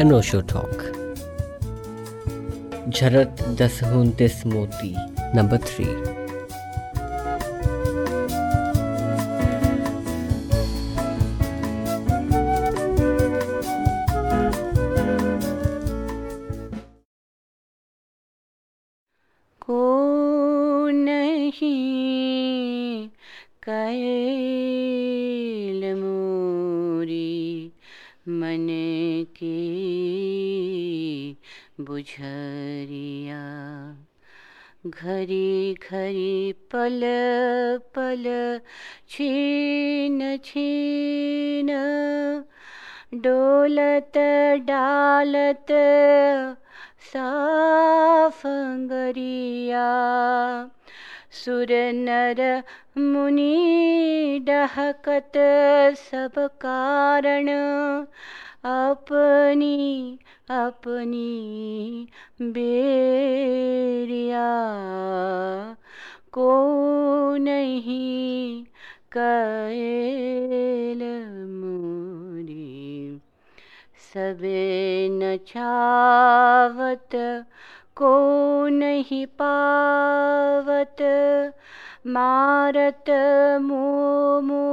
अनोशो talk झरत दस उनतीस मोती नंबर थ्री घरी घरी पल पल, छीन छीन, डोलत डालत साफंगरिया सुर नर मुनि डहकत सब कारण अपनी अपनी बेरिया को नहीं कैल मुरी। सबे न छावत को नहीं पावत मारत मोमो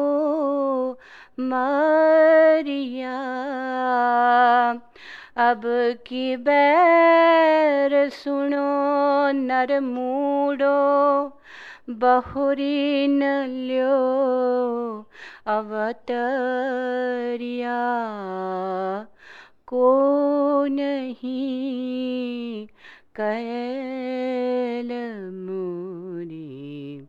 मरिया। अब की बैर सुनो, नर मूडो, बहुरी न ल्यो, अवतरिया। को नहीं कैल मुरी?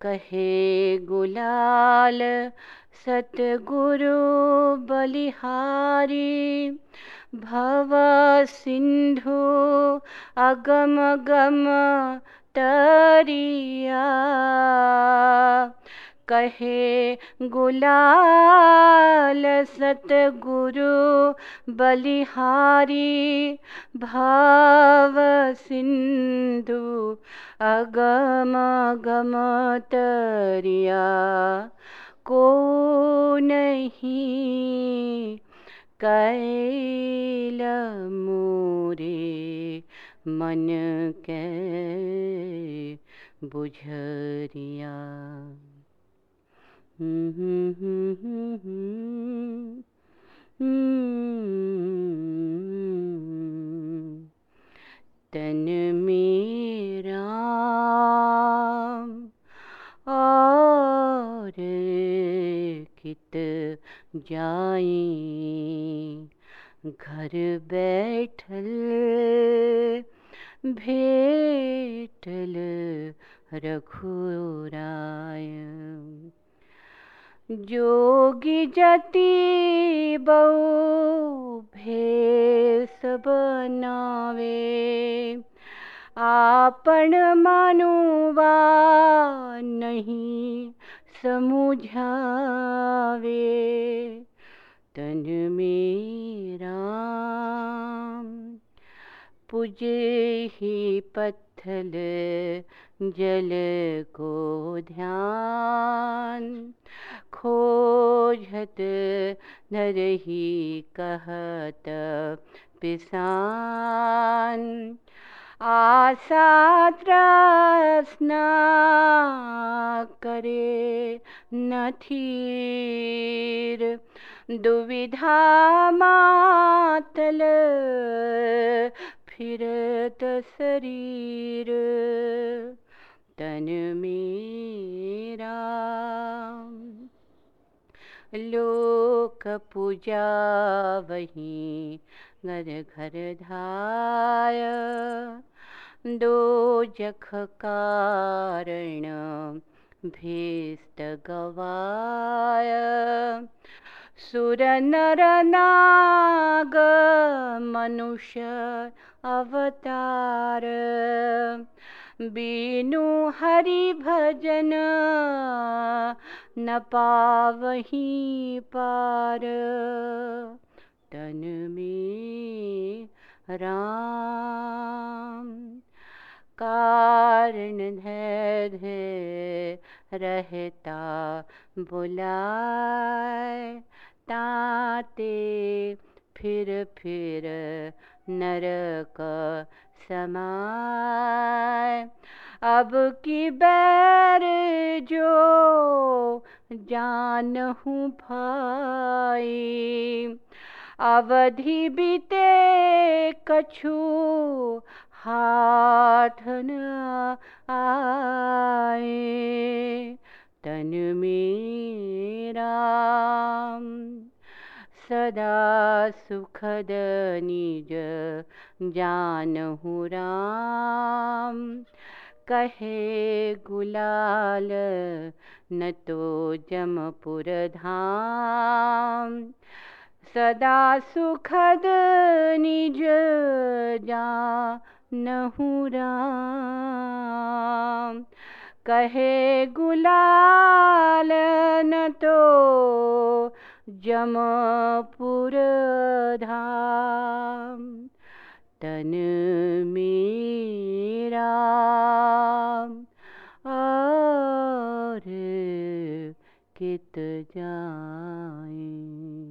कहे गुलाल सतगुरु बलिहारी, भव सिंधु अगम गम तरिया। कहे गुलाल सतगुरु बलिहारी, भाव सिंधु अगम गम तरिया। को नहीं कैल मोरे मन के बुझरिया तन मेरा और कित जाए घर बैठल भेटल रघुराय जोगी जति बहु भेस बनावे। आपन मनुवा नहीं समुझावे। तन मेरा पुजे ही पत्थल जल को ध्यान। खोजत नरही कहत पिसान। आशा त्रस्ना करे नथीर। दुविधा मातल फिरत शरीर। तन मेरा लोक पूजा वही घर घर धाय दो जख कारण भेस्त गवाय। सुर नर नाग मनुष्य अवतार। बीनु हरि भजन न पावही पार। तन में राम। कारण धैर्य रहता, बुलाए ताते फिर फिर नरक समाय अब की बैर जो जानहूँ भाई, अवधि बीते कछु हाथ न आए तन मेरा सदा सुखद निज जानहु राम। कहे गुलाल न तो जमपुर धाम। सदा सुखद निज जानहु राम। कहे गुलाल न तो जमपुर धाम। तन मेरा और कित जाए।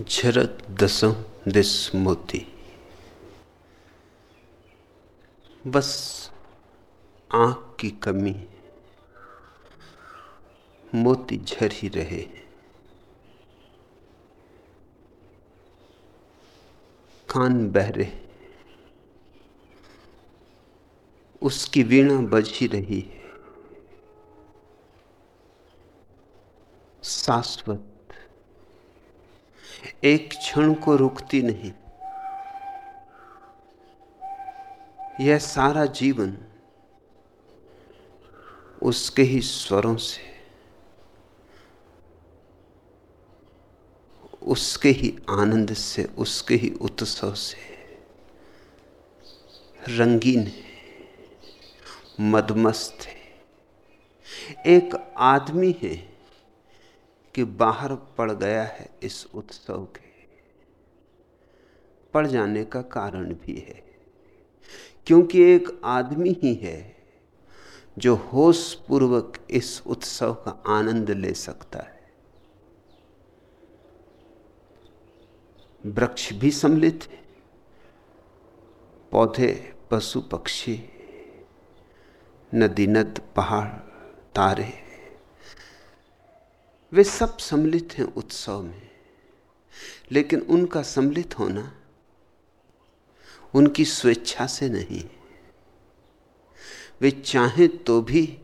झरत दसों दिस मोती बस आँख की कमी, मोती झर ही रहे कान बहरे उसकी वीणा बज ही रही है। शाश्वत एक क्षण को रुकती नहीं। यह सारा जीवन उसके ही स्वरों से, उसके ही आनंद से, उसके ही उत्सव से। रंगीन है, मदमस्त है। एक आदमी है कि बाहर पड़ गया है इस उत्सव के। पड़ जाने का कारण भी है, क्योंकि एक आदमी ही है जो होश पूर्वक इस उत्सव का आनंद ले सकता है। वृक्ष भी सम्मिलित है, पौधे, पशु पक्षी नदी नद पहाड़, तारे। वे सब सम्मिलित हैं उत्सव में। लेकिन उनका सम्मिलित होना उनकी स्वेच्छा से नहीं वे चाहें तो भी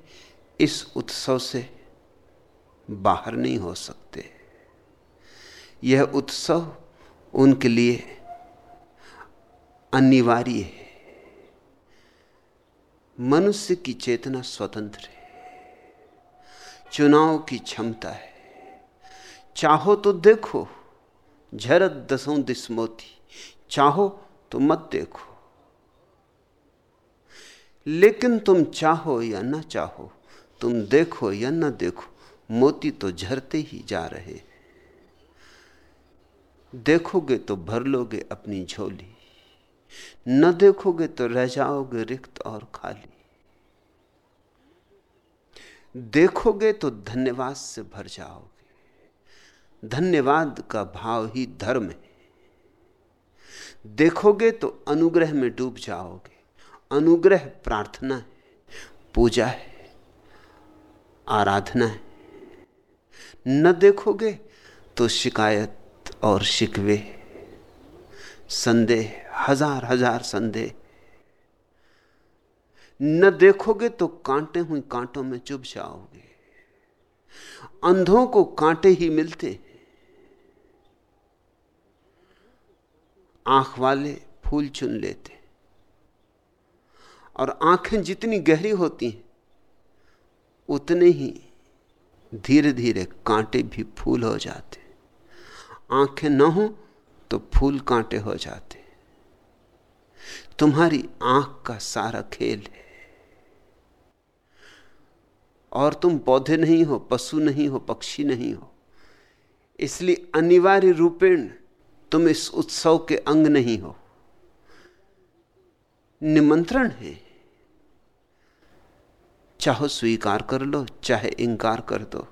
इस उत्सव से बाहर नहीं हो सकते। यह उत्सव उनके लिए अनिवार्य है। मनुष्य की चेतना स्वतंत्र है। चुनाव की क्षमता है। चाहो तो देखो, झरत दसों दिस मोती, चाहो तो मत देखो। लेकिन तुम चाहो या ना चाहो, तुम देखो या ना देखो, मोती तो झरते ही जा रहे देखोगे तो भर लोगे अपनी झोली, न देखोगे तो रह जाओगे रिक्त और खाली। देखोगे तो धन्यवाद से भर जाओगे धन्यवाद का भाव ही धर्म है। देखोगे तो अनुग्रह में डूब जाओगे। अनुग्रह प्रार्थना है, पूजा है, आराधना है। न देखोगे तो शिकायत और शिकवे, संदेह, हज़ार हज़ार संदेह। न देखोगे तो कांटे हुई कांटों में चुभ जाओगे। अंधों को कांटे ही मिलते हैं। आँख वाले फूल चुन लेते और आँखें जितनी गहरी होती हैं, उतने ही धीरे धीरे कांटे भी फूल हो जाते आँखें न हो तो फूल कांटे हो जाते तुम्हारी आँख का सारा खेल है। और तुम पौधे नहीं हो, पशु नहीं हो, पक्षी नहीं हो, इसलिए अनिवार्य रूपेण तुम इस उत्सव के अंग नहीं हो। निमंत्रण है। चाहो स्वीकार कर लो, चाहे इंकार कर दो।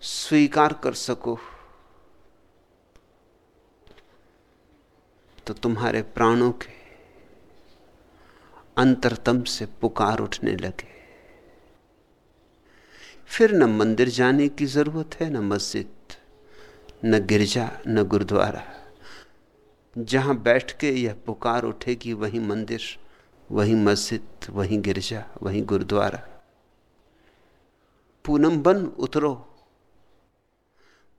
स्वीकार कर सको। तो तुम्हारे प्राणों के अंतरतम से पुकार उठने लगे। फिर न मंदिर जाने की ज़रूरत है, न मस्जिद न गिरजा, न गुरुद्वारा। जहाँ बैठ के यह पुकार उठेगी, वही मंदिर, वही मस्जिद, वही गिरजा, वही गुरुद्वारा। पूनम बन उतरो।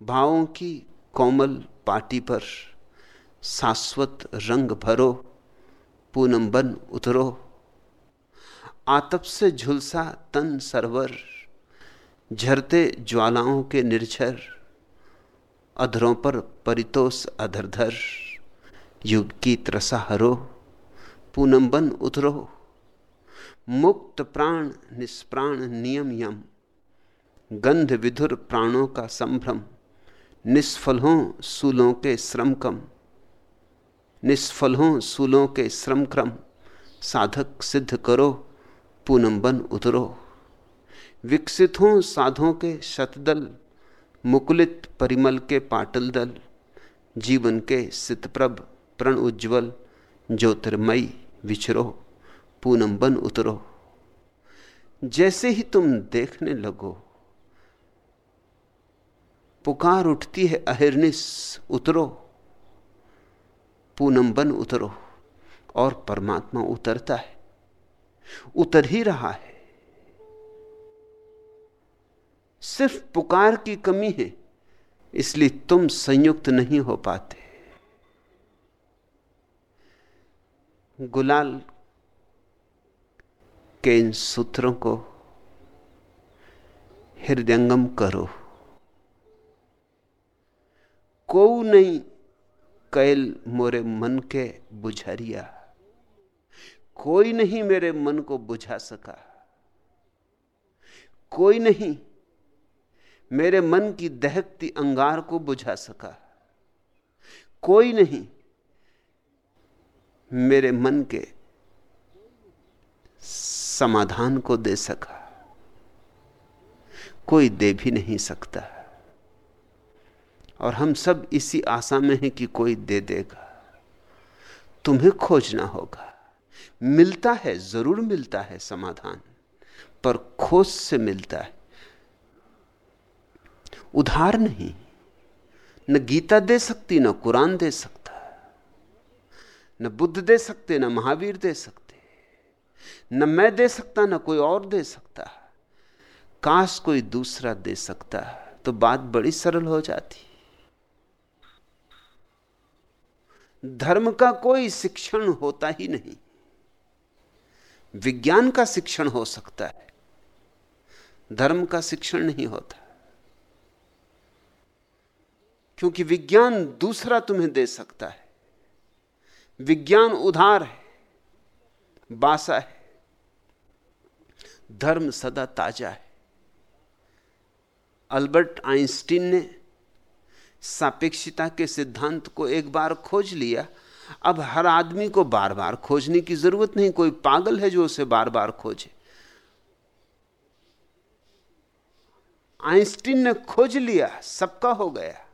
भावों की कोमल पाटी पर शाश्वत रंग भरो। पूनम बन उतरो। आतप से झुलसा तन सरवर, झरते ज्वालाओं के निर्झर। अधरों पर परितोष अधरधर। युग की त्रसा हरो, पूनम बन उतरो। मुक्त प्राण, निष्प्राण नियम यम। गंध विधुर प्राणों का संभ्रम। निष्फल हो सूलों के श्रम कम। निष्फल हो सूलों के श्रम क्रम। साधक सिद्ध करो, पूनम बन उतरो। विकसित हों साधों के शतदल। मुकुलित परिमल के पाटल दल, जीवन के सितप्रभ प्रण उज्ज्वल, ज्योतिर्मयी विचरो पूनम बन उतरो। जैसे ही तुम देखने लगो, पुकार उठती है अहिर्निस, उतरो। पूनम बन उतरो और परमात्मा उतरता है। उतर ही रहा है। सिर्फ़ पुकार की कमी है, इसलिए तुम संयुक्त नहीं हो पाते। गुलाल के इन सूत्रों को हृदयंगम करो। को नहीं, कैल मोरे मन के बुझरिया। कोई नहीं मेरे मन को बुझा सका। कोई नहीं मेरे मन की दहकती अंगार को बुझा सका। कोई नहीं मेरे मन के समाधान को दे सका। कोई दे भी नहीं सकता। और हम सब इसी आशा में हैं कि कोई दे देगा। तुम्हें खोजना होगा। मिलता है, ज़रूर मिलता है समाधान, पर खोज से मिलता है। उधार नहीं। न गीता दे सकती, न कुरान दे सकता। न बुद्ध दे सकते, न महावीर दे सकते। न मैं दे सकता, न कोई और दे सकता। काश कोई दूसरा दे सकता तो बात बड़ी सरल हो जाती। धर्म का कोई शिक्षण होता ही नहीं। विज्ञान का शिक्षण हो सकता है। धर्म का शिक्षण नहीं होता। क्योंकि विज्ञान दूसरा तुम्हें दे सकता है। विज्ञान उधार है, बासा है, धर्म सदा ताज़ा है। अल्बर्ट आइंस्टीन ने सापेक्षिता के सिद्धांत को एक बार खोज लिया। अब हर आदमी को बार बार खोजने की ज़रूरत नहीं, कोई पागल है जो उसे बार बार खोजे। आइंस्टीन ने खोज लिया, सबका हो गया।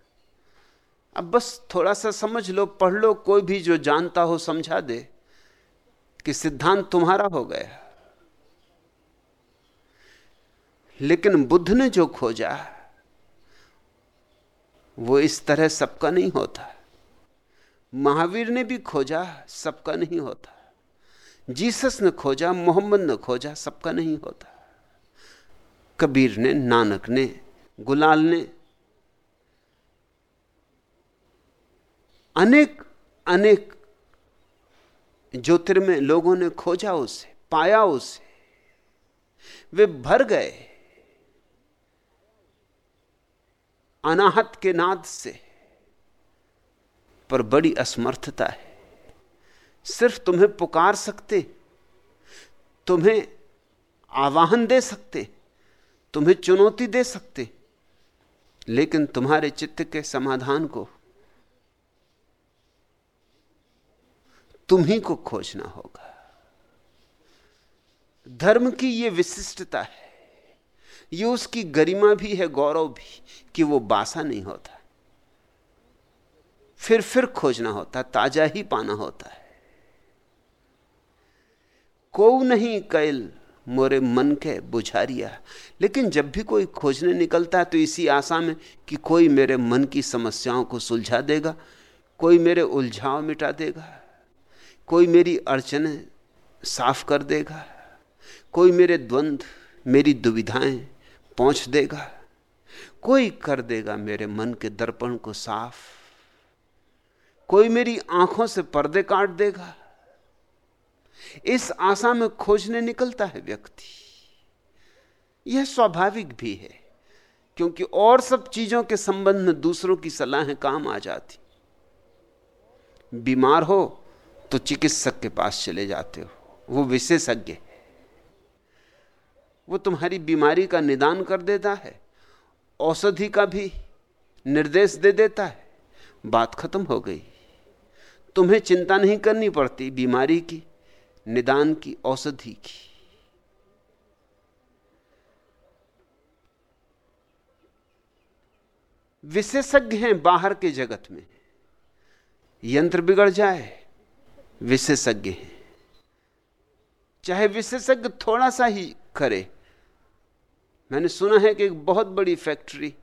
अब बस थोड़ा सा समझ लो, पढ़ लो, कोई भी जो जानता हो समझा दे कि सिद्धांत तुम्हारा हो गया। लेकिन बुद्ध ने जो खोजा, वो इस तरह सबका नहीं होता। महावीर ने भी खोजा, सबका नहीं होता। जीसस ने खोजा, मोहम्मद ने खोजा, सबका नहीं होता। कबीर ने, नानक ने, गुलाल ने अनेक अनेक ज्योतिर्मय लोगों ने खोजा उसे, पाया उसे। वे भर गए। अनाहत के नाद से। पर बड़ी असमर्थता है। सिर्फ़ तुम्हें पुकार सकते, तुम्हें आवाहन दे सकते, तुम्हें चुनौती दे सकते, लेकिन तुम्हारे चित्त के समाधान को तुम ही को खोजना होगा। धर्म की यह विशिष्टता है। ये उसकी गरिमा भी है, गौरव भी, कि वो बासा नहीं होता। फिर फिर खोजना होता, ताज़ा ही पाना होता है। को नहीं कैल, मोरे मन के बुझारिया। लेकिन जब भी कोई खोजने निकलता है तो इसी आशा में कि कोई मेरे मन की समस्याओं को सुलझा देगा, कोई मेरे उलझाव मिटा देगा। कोई मेरी अड़चने साफ़ कर देगा, कोई मेरे द्वंद्व मेरी दुविधाएँ पहुँच देगा, कोई कर देगा मेरे मन के दर्पण को साफ़, कोई मेरी आँखों से पर्दे काट देगा। इस आशा में खोजने निकलता है व्यक्ति। यह स्वाभाविक भी है, क्योंकि और सब चीज़ों के संबंध में दूसरों की सलाहें काम आ जाती। बीमार हो तो चिकित्सक के पास चले जाते हो। वो विशेषज्ञ। है वो तुम्हारी बीमारी का निदान कर देता है, औषधि का भी निर्देश दे देता है। बात खत्म हो गई। तुम्हें चिंता नहीं करनी पड़ती बीमारी की, निदान की, औषधि की। विशेषज्ञ हैं बाहर के जगत में। यंत्र बिगड़ जाए। विशेषज्ञ हैं। चाहे विशेषज्ञ थोड़ा सा ही करे। मैंने सुना है कि एक बहुत बड़ी फैक्ट्री,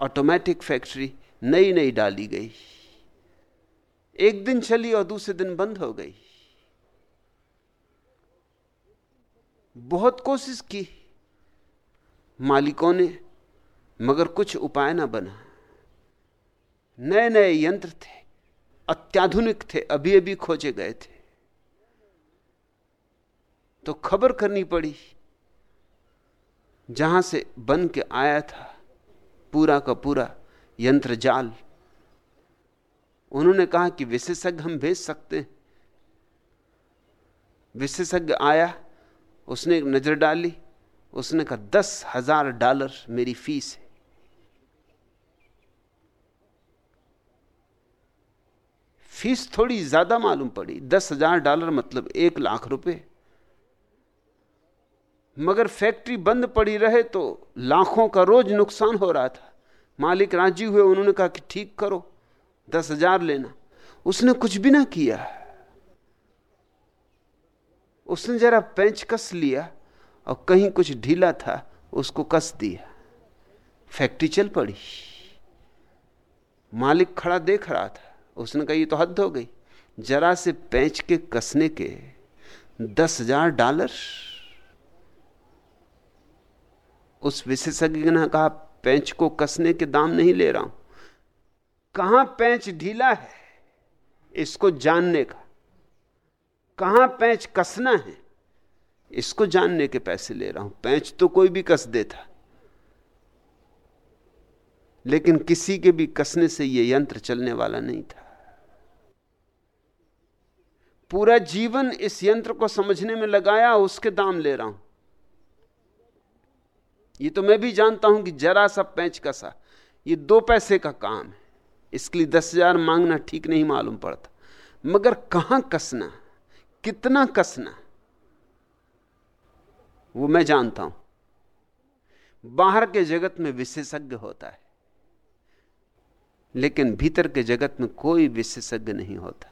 ऑटोमेटिक फैक्ट्री नई नई डाली गई। एक दिन चली और दूसरे दिन बंद हो गई। बहुत कोशिश की। मालिकों ने मगर कुछ उपाय ना बना। नए नए यंत्र थे। अत्याधुनिक थे अभी अभी खोजे गए थे। तो खबर करनी पड़ी, जहाँ से बन के आया था पूरा का पूरा यंत्र जाल। उन्होंने कहा कि विशेषज्ञ हम भेज सकते हैं। विशेषज्ञ आया, उसने नज़र डाली, उसने कहा, दस हज़ार डॉलर मेरी फ़ीस है। फ़ीस थोड़ी ज़्यादा मालूम पड़ी, दस हज़ार डॉलर मतलब एक लाख रुपए। मगर फैक्ट्री बंद पड़ी रहे तो लाखों का रोज नुकसान हो रहा था। मालिक राज़ी हुए, उन्होंने कहा कि ठीक करो, दस हज़ार लेना। उसने कुछ भी ना किया। उसने जरा पेंच कस लिया और कहीं कुछ ढीला था, उसको कस दिया। फैक्ट्री चल पड़ी। मालिक खड़ा देख रहा था। उसने कहा, ये तो हद हो गई। जरा से पैंच के कसने के दस हज़ार डॉलर। उस विशेषज्ञ ने कहा, पैंच को कसने के दाम नहीं ले रहा हूँ। कहाँ पैंच ढीला है इसको जानने का? कहाँ पैंच कसना है इसको जानने के पैसे ले रहा हूँ। पैंच तो कोई भी कस देता। लेकिन किसी के भी कसने से यह यंत्र चलने वाला नहीं था। पूरा जीवन इस यंत्र को समझने में लगाया, उसके दाम ले रहा हूँ। ये तो मैं भी जानता हूँ कि जरा सा पैंच कसा। ये दो पैसे का काम है। इसके लिए दस हज़ार मांगना ठीक नहीं मालूम पड़ता। मगर कहाँ कसना? कितना कसना? वो मैं जानता हूँ। बाहर के जगत में विशेषज्ञ होता है, लेकिन भीतर के जगत में कोई विशेषज्ञ नहीं होता।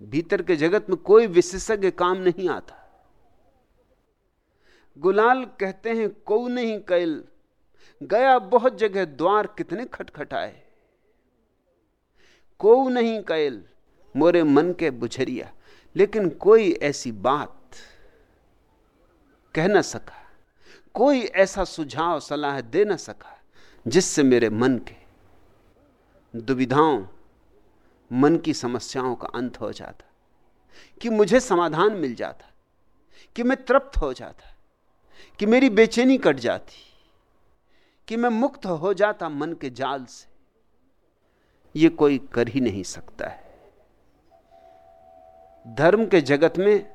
भीतर के जगत में कोई विशेषज्ञ काम नहीं आता। गुलाल कहते हैं, को नहीं कैल, गया बहुत जगह द्वार कितने खटखटाए। को नहीं कैल, मोरे मन के बुझरिया, लेकिन कोई ऐसी बात कह ना सका, कोई ऐसा सुझाव, सलाह दे ना सका, जिससे मेरे मन के दुविधाओं मन की समस्याओं का अंत हो जाता, कि मुझे समाधान मिल जाता, कि मैं तृप्त हो जाता, कि मेरी बेचैनी कट जाती, कि मैं मुक्त हो जाता मन के जाल से। यह कोई कर ही नहीं सकता है। धर्म के जगत में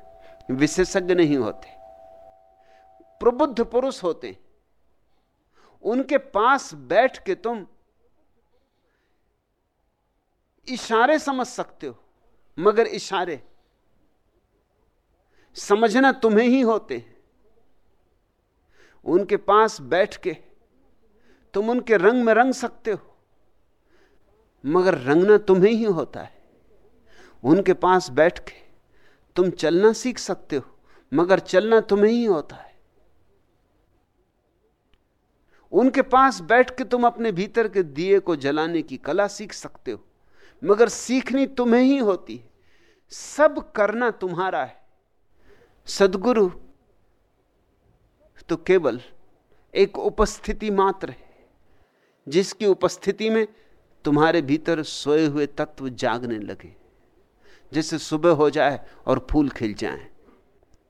विशेषज्ञ नहीं होते, प्रबुद्ध पुरुष होते उनके पास बैठ के तुम इशारे समझ सकते हो, मगर इशारे समझना तुम्हें ही होते हैं। उनके पास बैठ के तुम उनके रंग में रंग सकते हो, मगर रंगना तुम्हें ही होता है। उनके पास बैठ के तुम चलना सीख सकते हो, मगर चलना तुम्हें ही होता है। उनके पास बैठ के तुम अपने भीतर के दिए को जलाने की कला सीख सकते हो मगर सीखनी तुम्हें ही होती है। सब करना तुम्हारा है। सदगुरु तो केवल एक उपस्थिति मात्र है, जिसकी उपस्थिति में तुम्हारे भीतर सोए हुए तत्व जागने लगे, जैसे सुबह हो जाए और फूल खिल जाए।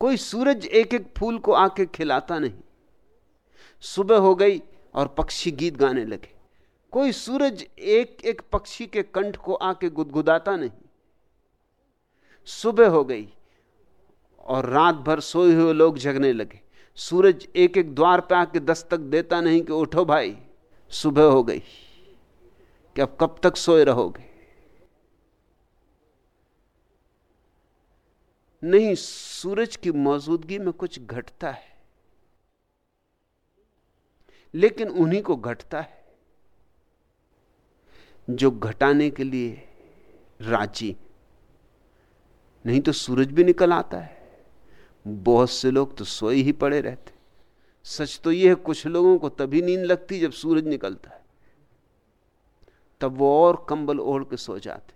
कोई सूरज एक एक फूल को आके खिलाता नहीं। सुबह हो गई और पक्षी गीत गाने लगे। कोई सूरज एक एक पक्षी के कंठ को आके गुदगुदाता नहीं। सुबह हो गई और रात भर सोए हुए लोग जगने लगे। सूरज एक एक द्वार पे आके दस्तक देता नहीं कि उठो भाई, सुबह हो गई। कि अब कब तक सोए रहोगे? नहीं, सूरज की मौजूदगी में कुछ घटता है, लेकिन उन्हीं को घटता है। जो घटाने के लिए राज़ी। नहीं तो सूरज भी निकल आता है। बहुत से लोग तो सोए ही पड़े रहते। सच तो यह है, कुछ लोगों को तभी नींद लगती जब सूरज निकलता है। तब वो और कंबल ओढ़ के सो जाते।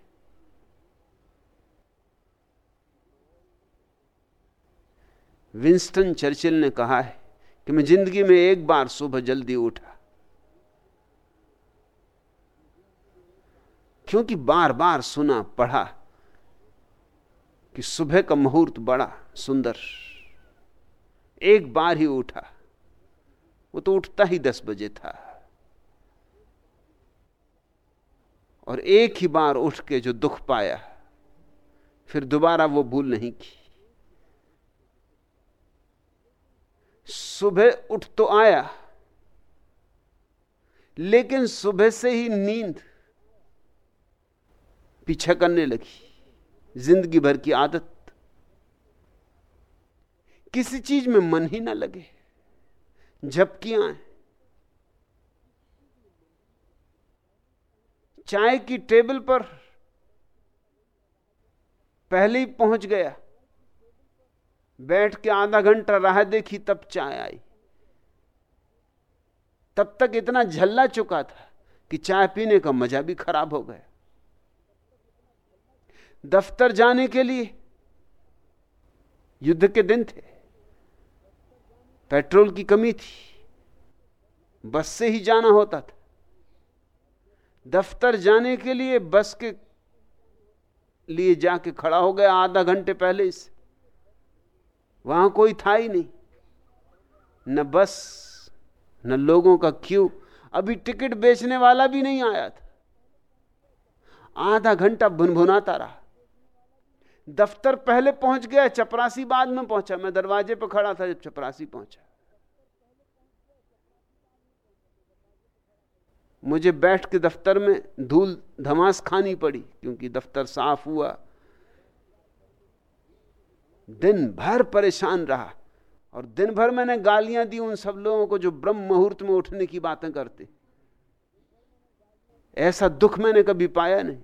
विंस्टन चर्चिल ने कहा है कि मैं ज़िंदगी में एक बार सुबह जल्दी उठा। क्योंकि बार बार सुना, पढ़ा कि सुबह का मुहूर्त बड़ा सुंदर। एक बार ही उठा। वो तो उठता ही दस बजे था। और एक ही बार उठ के जो दुख पाया, फिर दोबारा वो भूल नहीं की। सुबह उठ तो आया, लेकिन सुबह से ही नींद पीछा करने लगी। ज़िंदगी भर की आदत। किसी चीज़ में मन ही ना लगे। झपकियाँ चाय की टेबल पर पहले ही पहुँच गया। बैठ के आधा घंटा राह देखी, तब चाय आई। तब तक इतना झल्ला चुका था कि चाय पीने का मज़ा भी खराब हो गया। दफ्तर जाने के लिए। युद्ध के दिन थे। पेट्रोल की कमी थी। बस से ही जाना होता था। दफ्तर जाने के लिए बस के लिए जाके खड़ा हो गया आधा घंटे पहले से वहाँ कोई था ही नहीं। न बस, न लोगों का क्यू। अभी टिकट बेचने वाला भी नहीं आया था। आधा घंटा भुनभुनाता रहा। दफ्तर पहले पहुँच गया, चपरासी बाद में पहुँचा। मैं दरवाजे पर खड़ा था जब चपरासी पहुँचा। मुझे बैठ के दफ्तर में धूल धमास खानी पड़ी, क्योंकि दफ्तर साफ़ हुआ। दिन भर परेशान रहा, और दिन भर मैंने गालियाँ दी उन सब लोगों को जो ब्रह्म मुहूर्त में उठने की बातें करते। ऐसा दुख मैंने कभी पाया नहीं।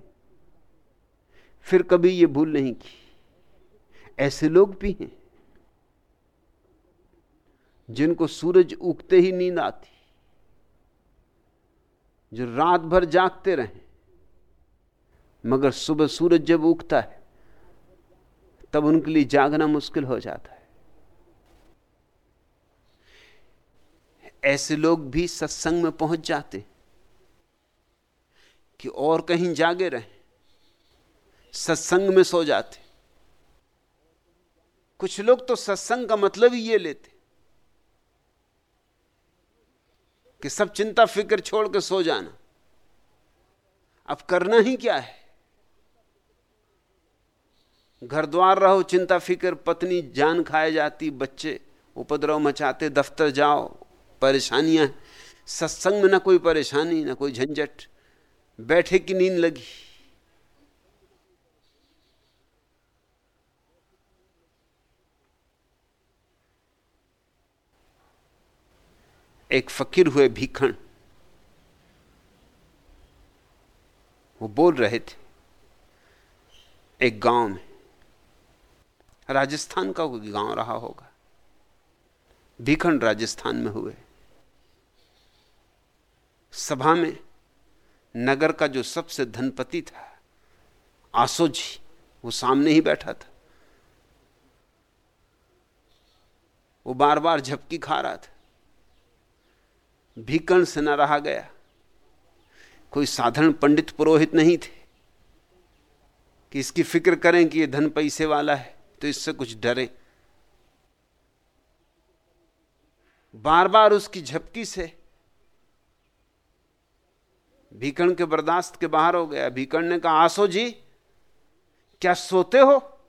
फिर कभी ये भूल नहीं की। ऐसे लोग भी हैं जिनको सूरज उगते ही नींद आती, जो रात भर जागते रहे, मगर सुबह सूरज जब उगता है, तब उनके लिए जागना मुश्किल हो जाता है। ऐसे लोग भी सत्संग में पहुँच जाते कि और कहीं जागे रहे। सत्संग में सो जाते। कुछ लोग तो सत्संग का मतलब ही ये लेते कि सब चिंता फ़िक्र छोड़ के सो जाना। अब करना ही क्या है? घर द्वार रहो, चिंता फ़िक्र, पत्नी जान खाए जाती, बच्चे उपद्रव मचाते, दफ्तर जाओ, परेशानियाँ सत्संग में ना कोई परेशानी, ना कोई झंझट। बैठे की नींद लगी। एक फकीर हुए भीखण। वो बोल रहे थे, एक गाँव में, राजस्थान का कोई गाँव रहा होगा। भीखंड राजस्थान में हुए। सभा में नगर का जो सबसे धनपति था, आसो जी, वो सामने ही बैठा था। वो बार बार झपकी खा रहा था। भीकण से न रहा गया। कोई साधारण पंडित पुरोहित नहीं थे। कि इसकी फ़िक्र करें कि ये धन पैसे वाला है तो इससे कुछ डरे। बार बार उसकी झपकी से भीकण के बर्दाश्त के बाहर हो गया। भीकण ने कहा, आसो जी, क्या सोते हो?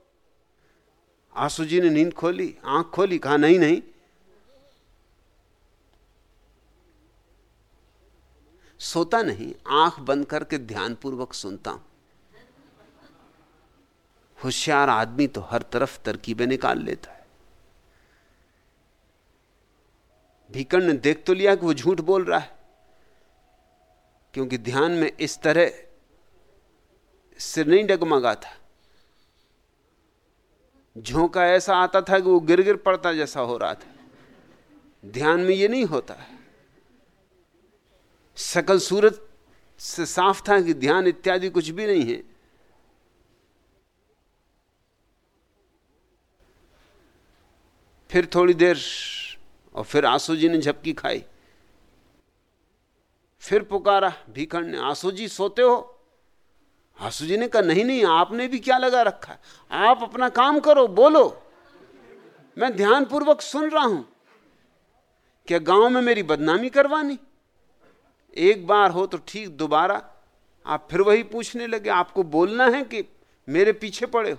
आसू जी ने नींद खोली, आँख खोली, कहा, नहीं नहीं सोता नहीं, आँख बंद करके ध्यानपूर्वक सुनता हूँ। होशियार आदमी तो हर तरफ़ तरकीबें निकाल लेता है। भीकण ने देख तो लिया कि वो झूठ बोल रहा है, क्योंकि ध्यान में इस तरह सिर नहीं डगमगा था। झोंका ऐसा आता था कि वो गिर गिर पड़ता जैसा हो रहा था। ध्यान में ये नहीं होता सकल सूरत से साफ़ था कि ध्यान इत्यादि कुछ भी नहीं है। फिर थोड़ी देर और फिर आँसू जी ने झपकी खाई। फिर पुकारा भीखंड ने, आँसू जी सोते हो? आँसू जी ने कहा, नहीं नहीं, आपने भी क्या लगा रखा? आप अपना काम करो, बोलो। मैं ध्यानपूर्वक सुन रहा हूँ। क्या गाँव में मेरी बदनामी करवानी? एक बार हो तो ठीक दोबारा। आप फिर वही पूछने लगे, आपको बोलना है कि मेरे पीछे पड़े हो।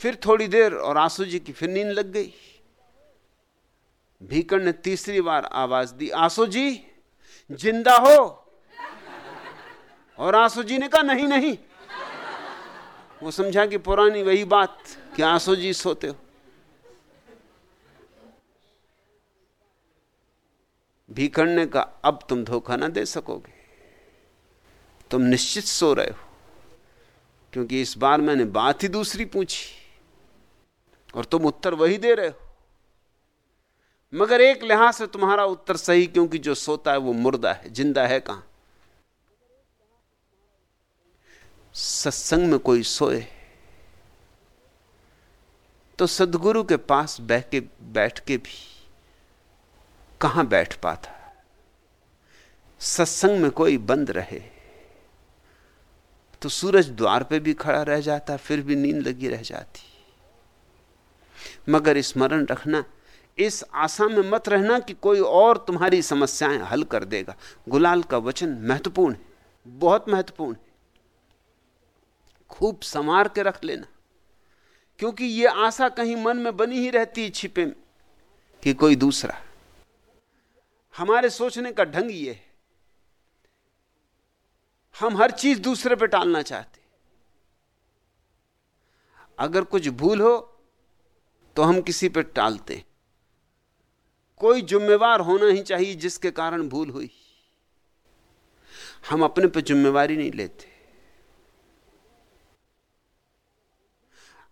फिर थोड़ी देर और आँसू जी की फिर नींद लग गई। भीकर ने तीसरी बार आवाज़ दी, आँसू जी, ज़िंदा हो? और आँसू जी ने कहा, नहीं नहीं। वो समझा कि पुरानी वही बात कि आँसू जी सोते हो। भीखंड ने कहा अब तुम धोखा ना दे सकोगे। तुम निश्चित सो रहे हो, क्योंकि इस बार मैंने बात ही दूसरी पूछी और तुम उत्तर वही दे रहे हो। मगर एक लिहाज से तुम्हारा उत्तर सही, क्योंकि जो सोता है वो मुर्दा है, ज़िंदा है कहाँ? सत्संग में कोई सोए तो सदगुरु के पास बह के, बैठ के भी कहाँ बैठ पाता? सत्संग में कोई बंद रहे तो सूरज द्वार पे भी खड़ा रह जाता, फिर भी नींद लगी रह जाती। मगर स्मरण रखना, इस आशा में मत रहना कि कोई और तुम्हारी समस्याएँ हल कर देगा। गुलाल का वचन महत्वपूर्ण है, बहुत महत्वपूर्ण है। खूब संवार के रख लेना, क्योंकि यह आशा कहीं मन में बनी ही रहती है छिपे में, कि कोई दूसरा हमारे सोचने का ढंग ये है। हम हर चीज़ दूसरे पे टालना चाहते अगर कुछ भूल हो तो हम किसी पे टालते कोई जिम्मेवार होना ही चाहिए जिसके कारण भूल हुई। हम अपने पे जिम्मेवारी नहीं लेते।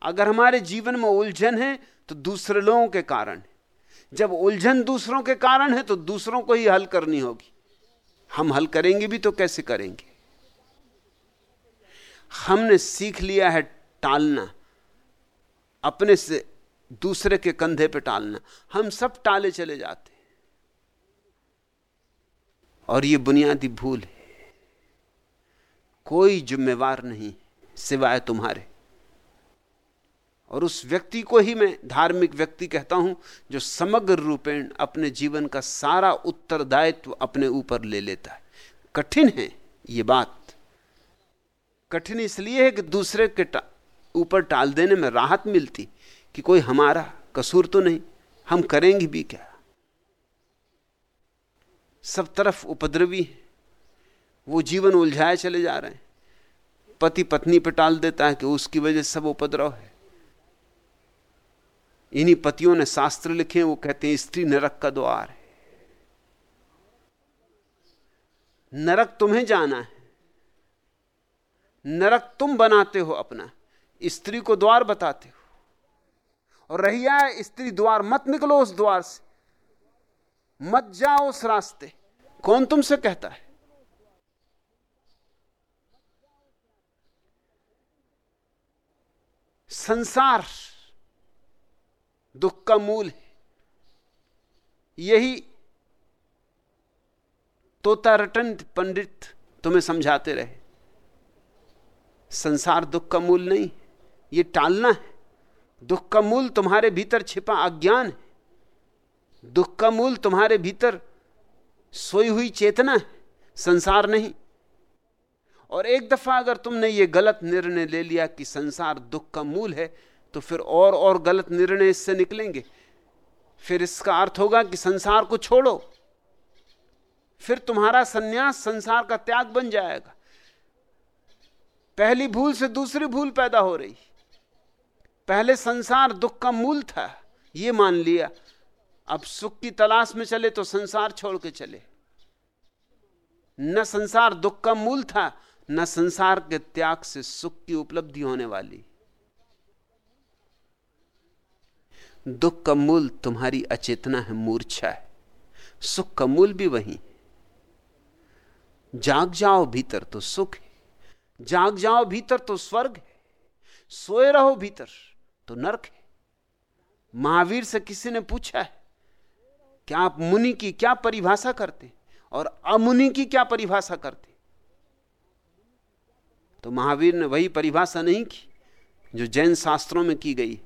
अगर हमारे जीवन में उलझन है तो दूसरे लोगों के कारण। जब उलझन दूसरों के कारण है तो दूसरों को ही हल करनी होगी। हम हल करेंगे भी तो कैसे करेंगे? हमने सीख लिया है टालना, अपने से दूसरे के कंधे पे टालना। हम सब टाले चले जाते हैं। और ये बुनियादी भूल है। कोई जिम्मेवार नहीं, सिवाय तुम्हारे। और उस व्यक्ति को ही मैं धार्मिक व्यक्ति कहता हूँ, जो समग्र रूपेण अपने जीवन का सारा उत्तरदायित्व अपने ऊपर ले लेता है। कठिन है ये बात। कठिन इसलिए है कि दूसरे के ऊपर टाल देने में राहत मिलती कि कोई हमारा कसूर तो नहीं, हम करेंगे भी क्या? सब तरफ़ उपद्रवी है। वो जीवन उलझाए चले जा रहे हैं। पति पत्नी पर टाल देता है कि उसकी वजह से सब उपद्रव है। इन्हीं पतियों ने शास्त्र लिखे वो कहते हैं, स्त्री नरक का द्वार है। नरक तुम्हें जाना है। नरक तुम बनाते हो अपना। स्त्री को द्वार बताते हो। और रहिया स्त्री द्वार मत निकलो उस द्वार से। मत जाओ उस रास्ते। कौन तुमसे कहता है? संसार। दुख का मूल है। यही तोता रटन पंडित तुम्हें समझाते रहे। संसार दुख का मूल नहीं, ये टालना है। दुख का मूल तुम्हारे भीतर छिपा अज्ञान है। दुख का मूल तुम्हारे भीतर सोई हुई चेतना है। संसार नहीं। और एक दफ़ा अगर तुमने ये गलत निर्णय ले लिया कि संसार दुख का मूल है तो फिर और और गलत निर्णय इससे निकलेंगे। फिर इसका अर्थ होगा कि संसार को छोड़ो। फिर तुम्हारा सन्यास संसार का त्याग बन जाएगा। पहली भूल से दूसरी भूल पैदा हो रही। पहले संसार दुख का मूल था यह मान लिया। अब सुख की तलाश में चले तो संसार छोड़ के चले। न संसार दुख का मूल था, न संसार के त्याग से सुख की उपलब्धि होने वाली। दुख का मूल तुम्हारी अचेतना है, मूर्छा है। सुख का मूल भी वही जाग जाओ भीतर तो सुख है, जाग जाओ भीतर तो स्वर्ग है, सोए रहो भीतर तो नरक है। महावीर से किसी ने पूछा है कि आप मुनि की क्या परिभाषा करते और अमुनि की क्या परिभाषा करते? तो महावीर ने वही परिभाषा नहीं की जो जैन शास्त्रों में की गई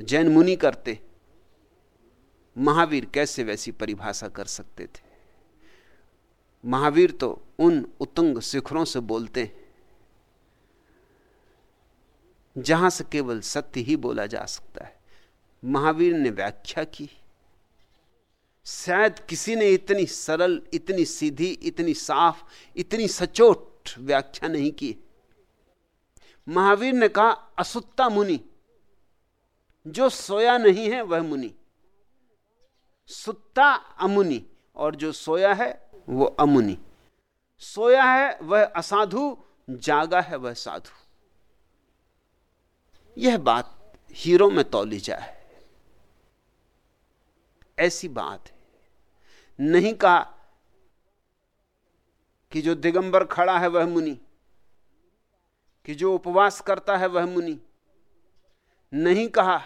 जैन मुनि करते। महावीर कैसे वैसी परिभाषा कर सकते थे? महावीर तो उन उतंग शिखरों से बोलते हैं, जहाँ से केवल सत्य ही बोला जा सकता है। महावीर ने व्याख्या की, शायद किसी ने इतनी सरल, इतनी सीधी, इतनी साफ़, इतनी सचोट व्याख्या नहीं की। महावीर ने कहा, असुत्ता मुनि जो सोया नहीं है वह मुनि। सुत्ता अमुनि, और जो सोया है वो अमुनि। सोया है वह असाधु, जागा है वह साधु। यह बात हीरो में तौली जाए। ऐसी बात है। नहीं कहा कि जो दिगंबर खड़ा है वह मुनि, कि जो उपवास करता है वह मुनि। नहीं कहा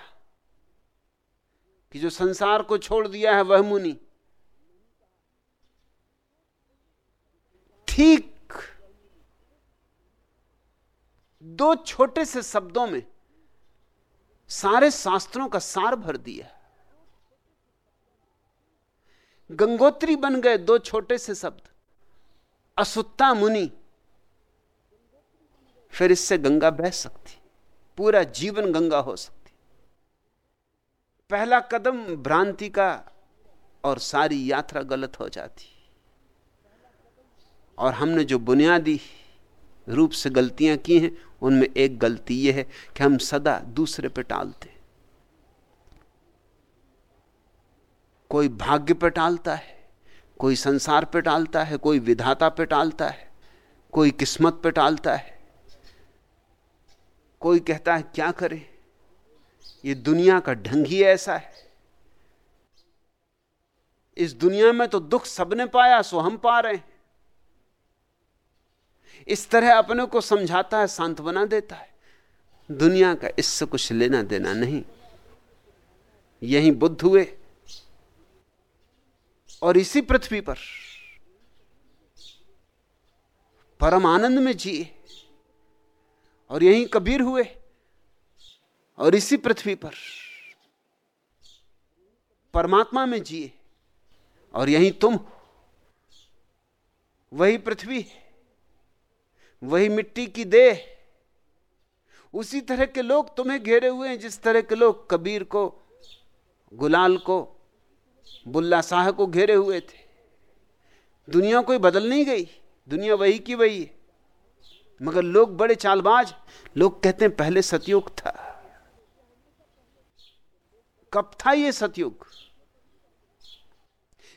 कि जो संसार को छोड़ दिया है वह मुनि। ठीक दो छोटे से शब्दों में सारे शास्त्रों का सार भर दिया गंगोत्री बन गए दो छोटे से शब्द, असुत्ता मुनि। फिर इससे गंगा बह सकती, पूरा जीवन गंगा हो सकती। पहला कदम भ्रांति का और सारी यात्रा गलत हो जाती। और हमने जो बुनियादी रूप से गलतियाँ की हैं, उनमें एक गलती यह है कि हम सदा दूसरे पे टालते कोई भाग्य पे टालता है, कोई संसार पे टालता है, कोई विधाता पे टालता है, कोई किस्मत पे टालता है, कोई कहता है, क्या करे? ये दुनिया का ढंग ही ऐसा है। इस दुनिया में तो दुख सबने पाया, सो हम पा रहे हैं। इस तरह अपने को समझाता है सांत्वना देता है। दुनिया का इससे कुछ लेना देना नहीं। यही बुद्ध हुए। और इसी पृथ्वी पर परम आनंद में जिए। और यही कबीर हुए। और इसी पृथ्वी पर। परमात्मा में जिए और यही तुम। वही पृथ्वी, वही मिट्टी की देह। उसी तरह के लोग तुम्हें घेरे हुए हैं, जिस तरह के लोग कबीर को, गुलाल को, बुल्ला शाह को घेरे हुए थे। दुनिया कोई बदल नहीं गई, दुनिया वही की वही है। मगर लोग बड़े चालबाज, लोग कहते हैं पहले सतयुग था। कब था ये सतयुग?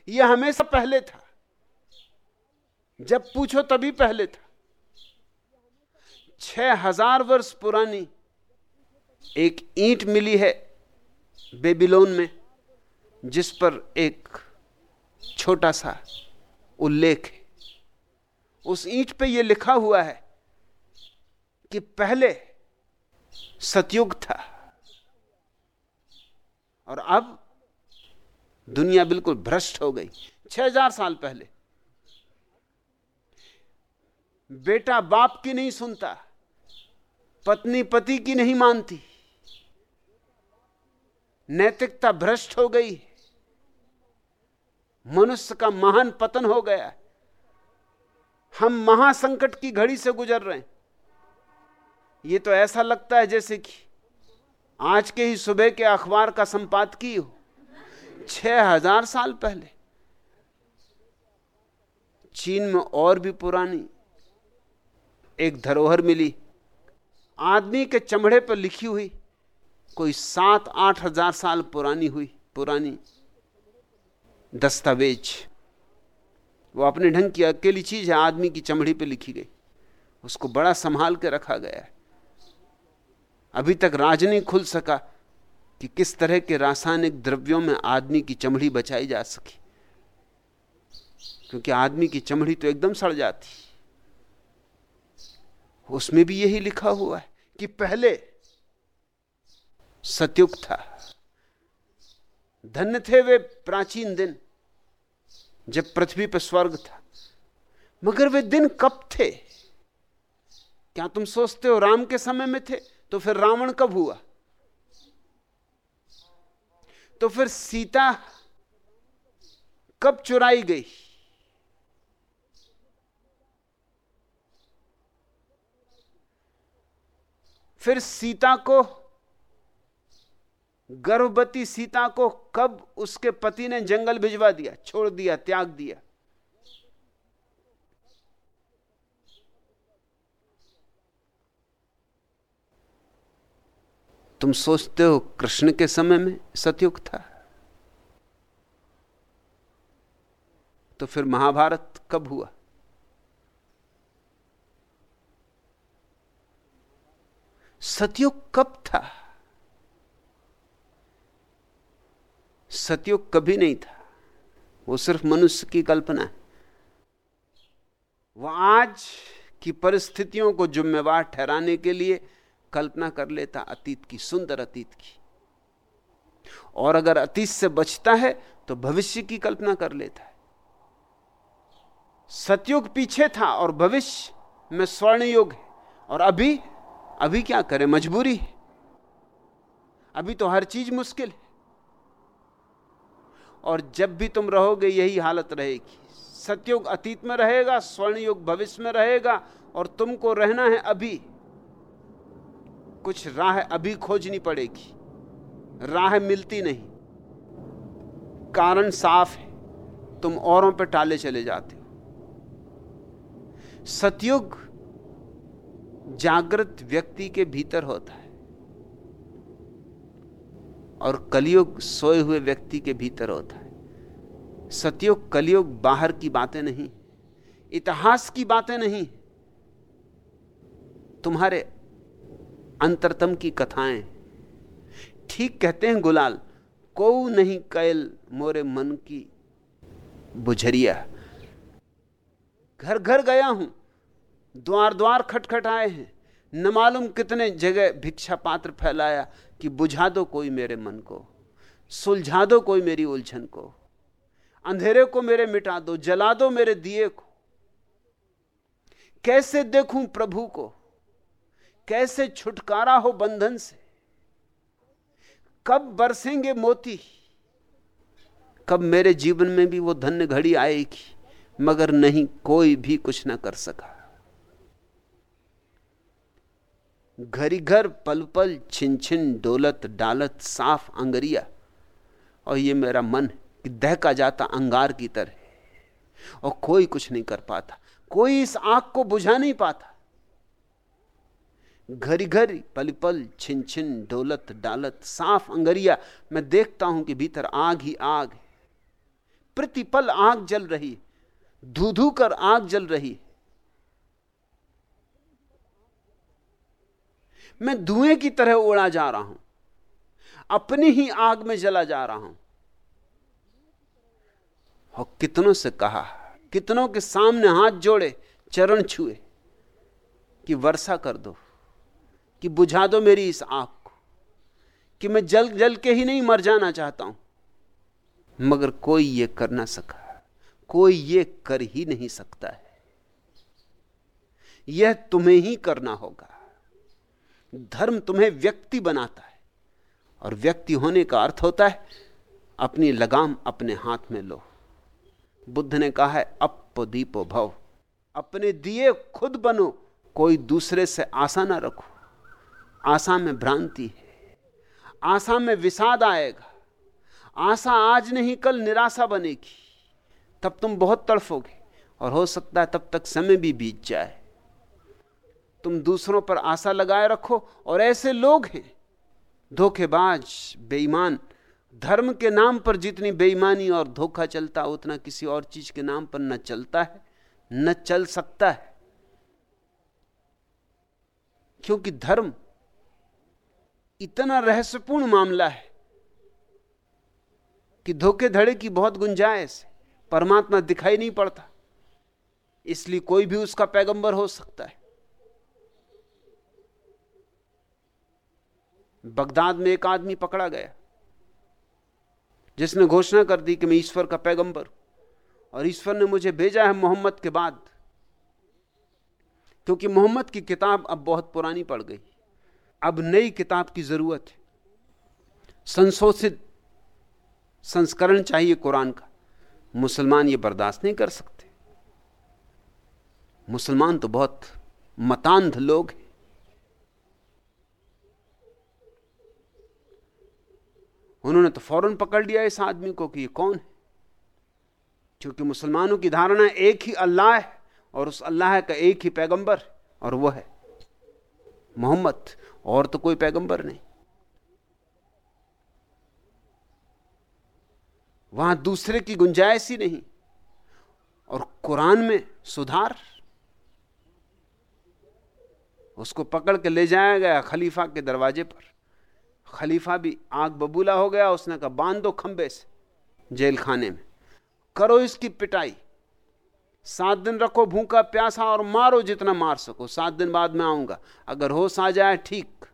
ये हमेशा पहले था। जब पूछो तभी पहले था। छह हज़ार वर्ष पुरानी एक ईंट मिली है बेबीलोन में, जिस पर एक छोटा सा उल्लेख है। उस ईंट पे यह लिखा हुआ है कि पहले सतयुग था। और अब दुनिया बिल्कुल भ्रष्ट हो गई। छह हज़ार साल पहले। बेटा बाप की नहीं सुनता, पत्नी पति की नहीं मानती। नैतिकता भ्रष्ट हो गई। मनुष्य का महान पतन हो गया। हम महासंकट की घड़ी से गुजर रहे हैं। ये तो ऐसा लगता है जैसे कि आज के ही सुबह के अखबार का संपादकीय हो। छह हज़ार साल पहले। चीन में और भी पुरानी एक धरोहर मिली। आदमी के चमड़े पर लिखी हुई कोई सात, आठ हज़ार साल पुरानी हुई, पुरानी दस्तावेज़। वो अपने ढंग की अकेली चीज़ है, आदमी की चमड़ी पर लिखी गई। उसको बड़ा संभाल के रखा गया है। अभी तक राज नहीं खुल सका कि किस तरह के रासायनिक द्रव्यों में आदमी की चमड़ी बचाई जा सकी। क्योंकि आदमी की चमड़ी तो एकदम सड़ जाती। उसमें भी यही लिखा हुआ है कि पहले सतयुग था। धन्य थे वे प्राचीन दिन, जब पृथ्वी पर स्वर्ग था। मगर वे दिन कब थे? क्या तुम सोचते हो राम के समय में थे? तो फिर रावण कब हुआ? तो फिर सीता कब चुराई गई? फिर सीता को, गर्भवती सीता को कब उसके पति ने जंगल भिजवा दिया, छोड़ दिया, त्याग दिया? तुम सोचते हो कृष्ण के समय में सतयुग था? तो फिर महाभारत कब हुआ? सतयुग कब था? सतयुग कभी नहीं था। वो सिर्फ़ मनुष्य की कल्पना है। वह आज की परिस्थितियों को जिम्मेवार ठहराने के लिए कल्पना कर लेता अतीत की, सुंदर अतीत की। और अगर अतीत से बचता है तो भविष्य की कल्पना कर लेता है। सतयुग पीछे था और भविष्य में स्वर्ण युग है। और अभी अभी क्या करें? मजबूरी है। अभी तो हर चीज़ मुश्किल है। और जब भी तुम रहोगे, यही हालत रहेगी। सतयुग अतीत में रहेगा स्वर्ण युग भविष्य में रहेगा, और तुमको रहना है अभी। कुछ राह अभी खोजनी पड़ेगी। राह मिलती नहीं। कारण साफ़ है। तुम औरों पे टाले चले जाते हो। सतयुग जागृत व्यक्ति के भीतर होता है। और कलयुग सोए हुए व्यक्ति के भीतर होता है। सतयुग, कलयुग बाहर की बातें नहीं। इतिहास की बातें नहीं। तुम्हारे अंतरतम की कथाएँ। ठीक कहते हैं गुलाल को नहीं कैल मोरे मन की बुझरिया। घर घर गया हूँ द्वार द्वार खटखटाए हैं। न मालूम कितने जगह भिक्षा पात्र फैलाया कि बुझा दो कोई मेरे मन को, सुलझा दो कोई मेरी उलझन को। अंधेरे को मेरे मिटा दो, जला दो मेरे दिए को। कैसे देखूँ प्रभु को? कैसे छुटकारा हो बंधन से? कब बरसेंगे मोती? कब मेरे जीवन में भी वो धन्य घड़ी आएगी, मगर नहीं कोई भी कुछ ना कर सका। घरी घर पल पल छिन छिन डोलत डालत साफ़ अंगरिया। और ये मेरा मन कि दहका जाता अंगार की तरह। और कोई कुछ नहीं कर पाता, कोई इस आग को बुझा नहीं पाता। घरी घरी पल पल छिन छिन डोलत डालत साफ़ अंगरिया। मैं देखता हूँ कि भीतर आग ही आग है। प्रतिपल आग जल रही धू धू कर आग जल रही। मैं धुएँ की तरह उड़ा जा रहा हूँ, अपनी ही आग में जला जा रहा हूँ। और कितनों से कहा, कितनों के सामने हाथ जोड़े, चरण छुए कि वर्षा कर दो। कि बुझा दो मेरी इस आँख को, कि मैं जल जल के ही नहीं मर जाना चाहता हूँ। मगर कोई ये कर ना सका, कोई ये कर ही नहीं सकता है। यह तुम्हें ही करना होगा। धर्म तुम्हें व्यक्ति बनाता है, और व्यक्ति होने का अर्थ होता है, अपनी लगाम अपने हाथ में लो। बुद्ध ने कहा है अपो दीपो भव। अपने दिए खुद बनो, कोई दूसरे से आशा ना रखो। आशा में भ्रांति है, आशा में विषाद आएगा, आशा आज नहीं, कल निराशा बनेगी। तब तुम बहुत तड़फोगे और हो सकता है तब तक समय भी बीत जाए। तुम दूसरों पर आशा लगाए रखो और ऐसे लोग हैं, धोखेबाज, बेईमान। धर्म के नाम पर जितनी बेईमानी और धोखा चलता उतना किसी और चीज़ के नाम पर न चलता है, न चल सकता है। क्योंकि धर्म इतना रहस्यपूर्ण मामला है कि धोखे धड़े की बहुत गुंजाइश है। परमात्मा दिखाई नहीं पड़ता। इसलिए कोई भी उसका पैगंबर हो सकता है। बगदाद में एक आदमी पकड़ा गया, जिसने घोषणा कर दी कि मैं ईश्वर का पैगंबर हूँ और ईश्वर ने मुझे भेजा है मोहम्मद के बाद, क्योंकि मोहम्मद की किताब अब बहुत पुरानी पड़ गई। अब नई किताब की ज़रूरत है। संशोधित संस्करण चाहिए कुरान का। मुसलमान ये बर्दाश्त नहीं कर सकते। मुसलमान तो बहुत मतान्ध लोग हैं। उन्होंने तो फ़ौरन पकड़ लिया इस आदमी को कि ये कौन है? क्योंकि मुसलमानों की धारणा एक ही अल्लाह है और उस अल्लाह का एक ही पैगंबर और वह है। मोहम्मद, और तो कोई पैगंबर नहीं। वहाँ दूसरे की गुंजाइश ही नहीं, और कुरान में सुधार। उसको पकड़ के ले जाया गया खलीफा के दरवाजे पर। खलीफा भी आग बबूला हो गया, उसने कहा, बाँध दो खंबे से जेल खाने में। करो इसकी पिटाई। सात दिन रखो भूखा प्यासा और मारो जितना मार सको। सात दिन बाद मैं आऊँगा। अगर होश आ जाए, ठीक।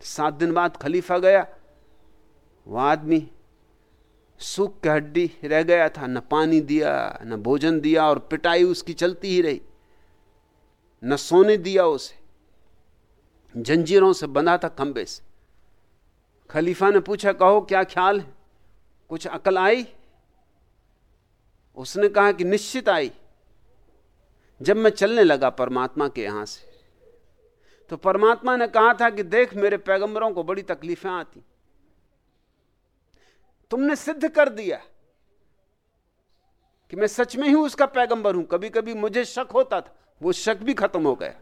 सात दिन बाद खलीफा गया। वह आदमी सूख के हड्डी रह गया था। न पानी दिया, न भोजन दिया और पिटाई उसकी चलती ही रही। न सोने दिया उसे। जंजीरों से बंधा था खंबे से। खलीफा ने पूछा, कहो, क्या ख्याल है? कुछ अकल आई? उसने कहा कि निश्चित आई। जब मैं चलने लगा परमात्मा के यहाँ से तो परमात्मा ने कहा था कि देख, मेरे पैगंबरों को बड़ी तकलीफें आती। तुमने सिद्ध कर दिया कि मैं सच में ही उसका पैगंबर हूँ। कभी कभी मुझे शक होता था, वो शक भी खत्म हो गया।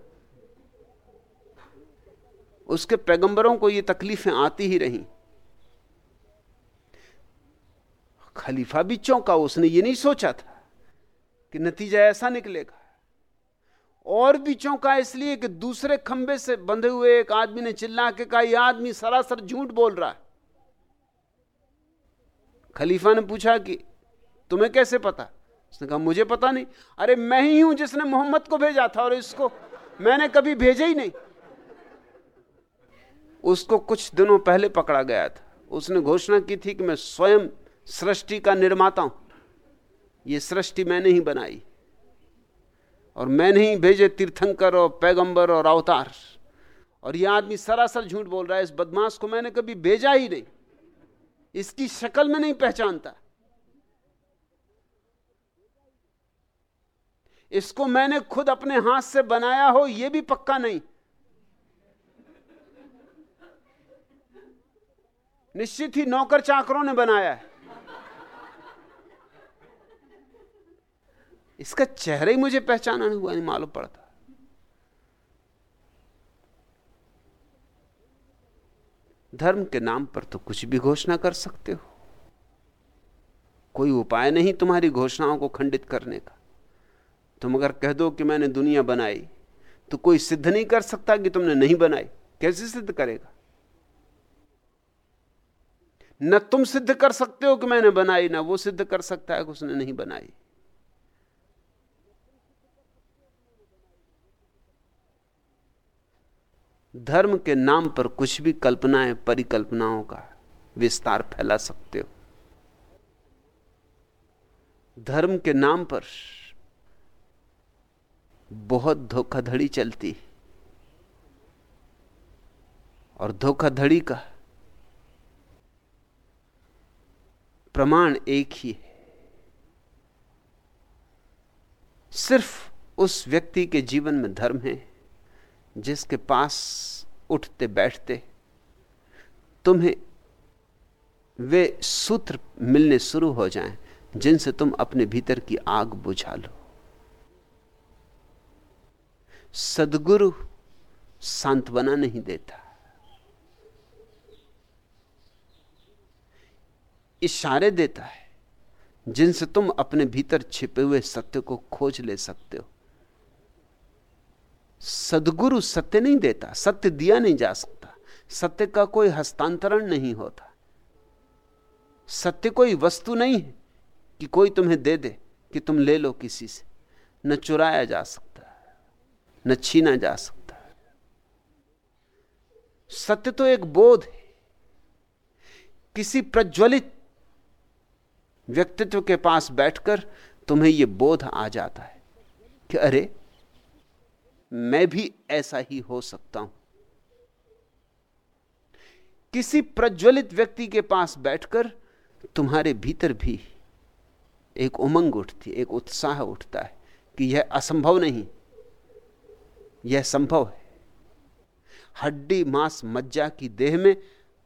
उसके पैगंबरों को ये तकलीफें आती ही रहीं। खलीफा भी चौंका उसने ये नहीं सोचा था कि नतीजा ऐसा निकलेगा। और भी चौंका इसलिए कि दूसरे खंबे से बंधे हुए एक आदमी ने चिल्ला के कहा यह आदमी सरासर झूठ बोल रहा है। खलीफा ने पूछा कि, तुम्हें कैसे पता? उसने कहा, मुझे पता नहीं। अरे, मैं ही हूँ जिसने मोहम्मद को भेजा था और इसको मैंने कभी भेजा ही नहीं। उसको कुछ दिनों पहले पकड़ा गया था। उसने घोषणा की थी कि मैं स्वयं सृष्टि का निर्माता हूँ। ये सृष्टि मैंने ही बनाई। और मैंने ही भेजे तीर्थंकर और पैगंबर और अवतार। और यह आदमी सरासर झूठ बोल रहा है, इस बदमाश को मैंने कभी भेजा ही नहीं। इसकी शक्ल में नहीं पहचानता। इसको मैंने खुद अपने हाथ से बनाया हो यह भी पक्का नहीं। निश्चित ही नौकर चाकरों ने बनाया है। इसका चेहरा ही मुझे पहचाना नहीं हुआ नहीं मालूम पड़ता धर्म के नाम पर तो कुछ भी घोषणा कर सकते हो। कोई उपाय नहीं तुम्हारी घोषणाओं को खंडित करने का। तुम अगर कह दो कि मैंने दुनिया बनाई तो कोई सिद्ध नहीं कर सकता कि तुमने नहीं बनाई। कैसे सिद्ध करेगा? न तुम सिद्ध कर सकते हो कि मैंने बनाई, ना वो सिद्ध कर सकता है कि उसने नहीं बनाई। धर्म के नाम पर कुछ भी कल्पनाएँ, परिकल्पनाओं का विस्तार फैला सकते हो। धर्म के नाम पर बहुत धोखाधड़ी चलती है। और धोखाधड़ी का प्रमाण एक ही है। सिर्फ़ उस व्यक्ति के जीवन में धर्म है। जिसके पास उठते बैठते तुम्हें वे सूत्र मिलने शुरू हो जाएँ, जिनसे तुम अपने भीतर की आग बुझा लो। सदगुरु सांत्वना नहीं देता। इशारे देता है, जिनसे तुम अपने भीतर छिपे हुए सत्य को खोज ले सकते हो। सदगुरु सत्य नहीं देता, सत्य दिया नहीं जा सकता। सत्य का कोई हस्तांतरण नहीं होता। सत्य कोई वस्तु नहीं है कि कोई तुम्हें दे दे, कि तुम ले लो किसी से। न चुराया जा सकता, न छीना जा सकता। सत्य तो एक बोध है। किसी प्रज्वलित व्यक्तित्व के पास बैठकर तुम्हें यह बोध आ जाता है कि अरे मैं भी ऐसा ही हो सकता हूँ। किसी प्रज्वलित व्यक्ति के पास बैठकर तुम्हारे भीतर भी एक उमंग उठती, एक उत्साह उठता है कि यह असंभव नहीं, यह संभव है। हड्डी मांस मज्जा की देह में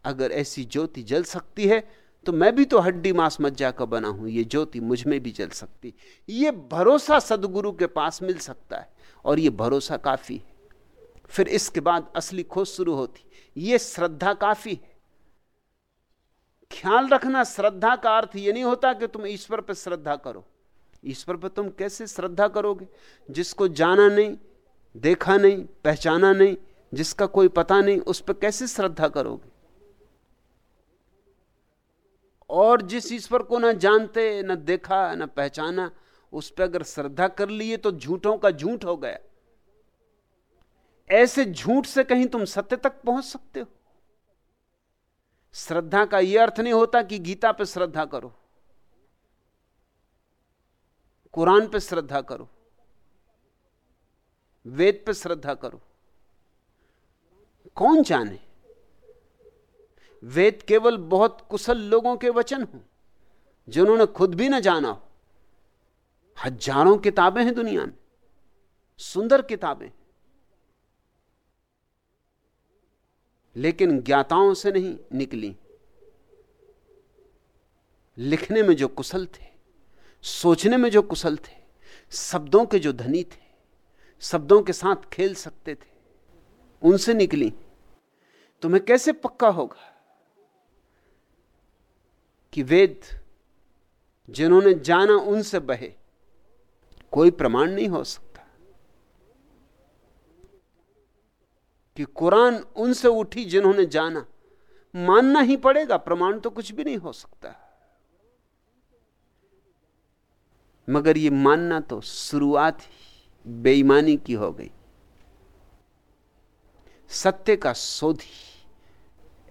अगर ऐसी ज्योति जल सकती है तो मैं भी तो हड्डी मांस मज्जा का बना हूँ, ये ज्योति मुझमें भी जल सकती ये भरोसा सदगुरु के पास मिल सकता है, और ये भरोसा काफ़ी है। फिर इसके बाद असली खोज शुरू होती, ये श्रद्धा काफ़ी है। ख्याल रखना श्रद्धा का अर्थ ये नहीं होता कि तुम ईश्वर पर श्रद्धा करो। ईश्वर पर तुम कैसे श्रद्धा करोगे? जिसको जाना नहीं, देखा नहीं, पहचाना नहीं, जिसका कोई पता नहीं, उस पर कैसे श्रद्धा करोगे? और जिस ईश्वर को ना जानते, न देखा, न पहचाना, उस पर अगर श्रद्धा कर लिए तो झूठों का झूठ हो गया। ऐसे झूठ से कहीं तुम सत्य तक पहुँच सकते हो। श्रद्धा का यह अर्थ नहीं होता कि गीता पे श्रद्धा करो, कुरान पे श्रद्धा करो, वेद पे श्रद्धा करो। कौन जाने? वेद केवल बहुत कुशल लोगों के वचन हो, जिन्होंने खुद भी ना जाना हो। हज़ारों किताबें हैं दुनिया में, सुंदर किताबें लेकिन ज्ञाताओं से नहीं निकली। लिखने में जो कुशल थे, सोचने में जो कुशल थे, शब्दों के जो धनी थे, शब्दों के साथ खेल सकते थे, उनसे निकली। तुम्हें कैसे पक्का होगा कि वेद जिन्होंने जाना उनसे बहे, कोई प्रमाण नहीं हो सकता। कि कुरान उनसे उठी जिन्होंने जाना, मानना ही पड़ेगा, प्रमाण तो कुछ भी नहीं हो सकता। मगर यह मानना तो शुरुआत ही बेईमानी की हो गई। सत्य का शोधी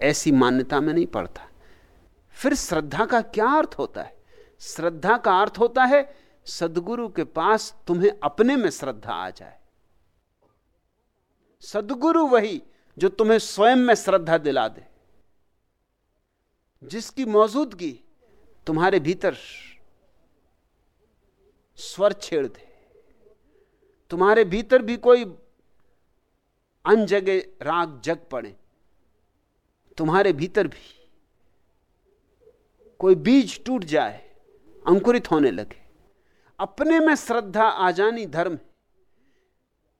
ऐसी मान्यता में नहीं पड़ता। फिर श्रद्धा का क्या अर्थ होता है? श्रद्धा का अर्थ होता है, सदगुरु के पास तुम्हें अपने में श्रद्धा आ जाए। सदगुरु वही जो तुम्हें स्वयं में श्रद्धा दिला दे। जिसकी मौजूदगी तुम्हारे भीतर स्वर छेड़ दे। तुम्हारे भीतर भी कोई अन जगह राग जग पड़े। तुम्हारे भीतर भी कोई बीज टूट जाए, अंकुरित होने लगे। अपने में श्रद्धा आ जानी धर्म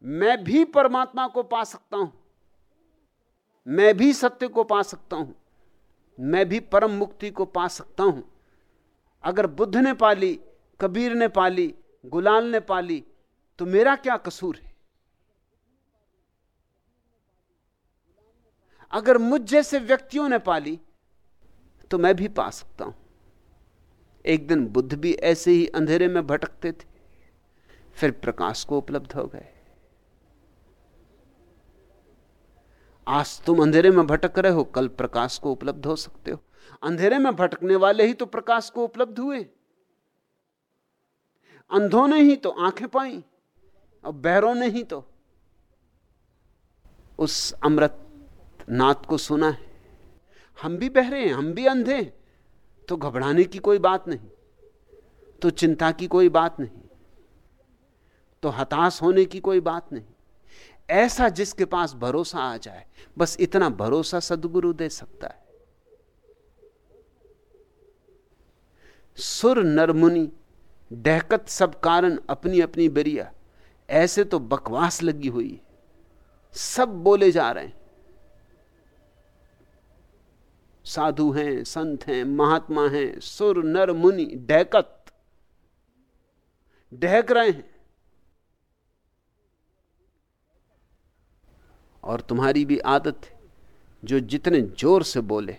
मैं भी परमात्मा को पा सकता हूँ। मैं भी सत्य को पा सकता हूँ। मैं भी परम मुक्ति को पा सकता हूँ। अगर बुद्ध ने पाली, कबीर ने पाली, गुलाल ने पाली तो मेरा क्या कसूर है? अगर मुझ जैसे व्यक्तियों ने पाली तो मैं भी पा सकता हूँ। एक दिन बुद्ध भी ऐसे ही अंधेरे में भटकते थे, फिर प्रकाश को उपलब्ध हो गए। आज तुम अंधेरे में भटक रहे हो, कल प्रकाश को उपलब्ध हो सकते हो। अंधेरे में भटकने वाले ही तो प्रकाश को उपलब्ध हुए। अंधों ने ही तो आँखें पाई, और बहरों ने ही तो। उस अमृत नाथ को सुना है। हम भी बहरे हैं, हम भी अंधे हैं। तो घबराने की कोई बात नहीं तो चिंता की कोई बात नहीं तो हताश होने की कोई बात नहीं। ऐसा जिसके पास भरोसा आ जाए, बस इतना भरोसा सदगुरु दे सकता है। सुर नरमुनि डहकत सब कारण अपनी अपनी बेरिया, ऐसे तो बकवास लगी हुई सब बोले जा रहे हैं। साधु हैं, संत हैं, महात्मा हैं, सुर, नर, मुनि, डहकत। डहक रहे हैं। और तुम्हारी भी आदत है जो जितने ज़ोर से बोले,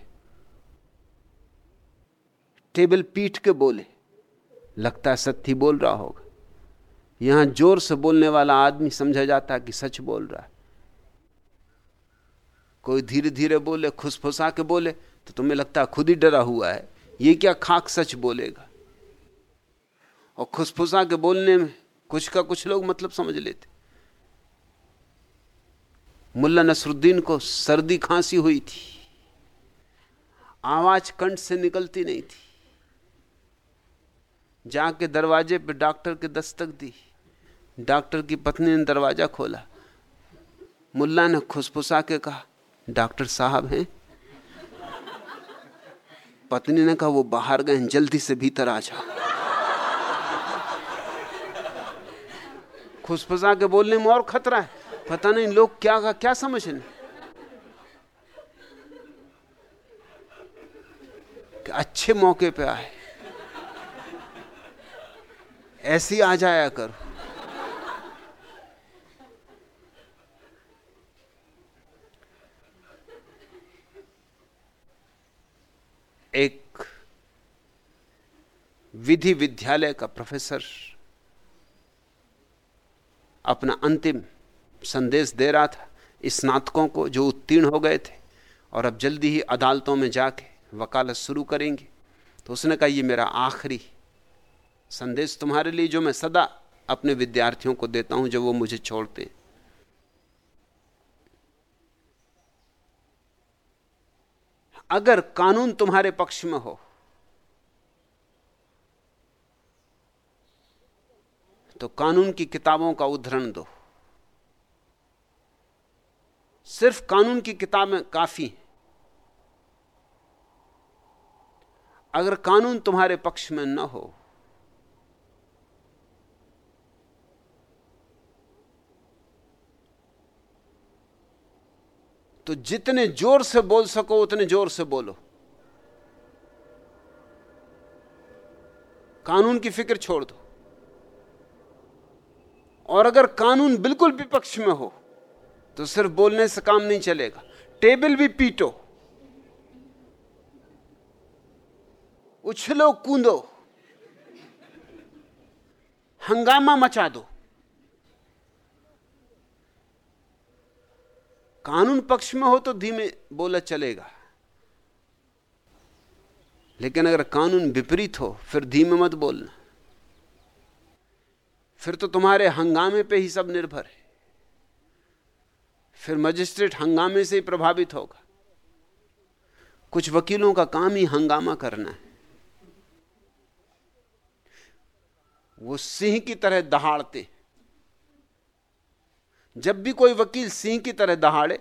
टेबल पीट के बोले, लगता है सत्य बोल रहा होगा। यहाँ ज़ोर से बोलने वाला आदमी समझा जाता है कि सच बोल रहा है। कोई धीरे धीरे बोले, खुसफुसा के बोले तो तुम्हें लगता है खुद ही डरा हुआ है? ये क्या खाक सच बोलेगा? और खुसफुसा के बोलने में कुछ का कुछ लोग मतलब समझ लेते। मुल्ला नसरुद्दीन को सर्दी खांसी हुई थी। आवाज़ कंठ से निकलती नहीं थी। जाके दरवाजे पे डॉक्टर के दस्तक दी। डॉक्टर की पत्नी ने दरवाज़ा खोला। मुल्ला ने खुसफुसा के कहा, डॉक्टर साहब हैं? पत्नी ने कहा, वो बाहर गए जल्दी से भीतर आ जा खुशफुसा के बोलने में और खतरा है। पता नहीं लोग क्या का, क्या समझ रहे अच्छे मौके पे आए। ऐसी आ जाया करो। एक विधि विद्यालय का प्रोफेसर अपना अंतिम संदेश दे रहा था स्नातकों को जो उत्तीर्ण हो गए थे और अब जल्दी ही अदालतों में जाके वकालत शुरू करेंगे। तो उसने कहा, ये मेरा आखिरी संदेश तुम्हारे लिए जो मैं सदा अपने विद्यार्थियों को देता हूँ जब वो मुझे छोड़ते हैं। अगर कानून तुम्हारे पक्ष में हो तो कानून की किताबों का उद्धरण दो। सिर्फ़ कानून की किताबें काफ़ी हैं। अगर कानून तुम्हारे पक्ष में न हो तो जितने ज़ोर से बोल सको, उतने ज़ोर से बोलो। कानून की फ़िक्र छोड़ दो। और अगर कानून बिल्कुल विपक्ष में हो तो सिर्फ़ बोलने से काम नहीं चलेगा। टेबल भी पीटो। उछलो कूदो। हंगामा मचा दो। कानून पक्ष में हो तो धीमे बोला चलेगा। लेकिन अगर कानून विपरीत हो, फिर धीमे मत बोलना। फिर तो तुम्हारे हंगामे पे ही सब निर्भर है। फिर मजिस्ट्रेट हंगामे से ही प्रभावित होगा। कुछ वकीलों का काम ही हंगामा करना है। वो सिंह की तरह दहाड़ते जब भी कोई वकील सिंह की तरह दहाड़े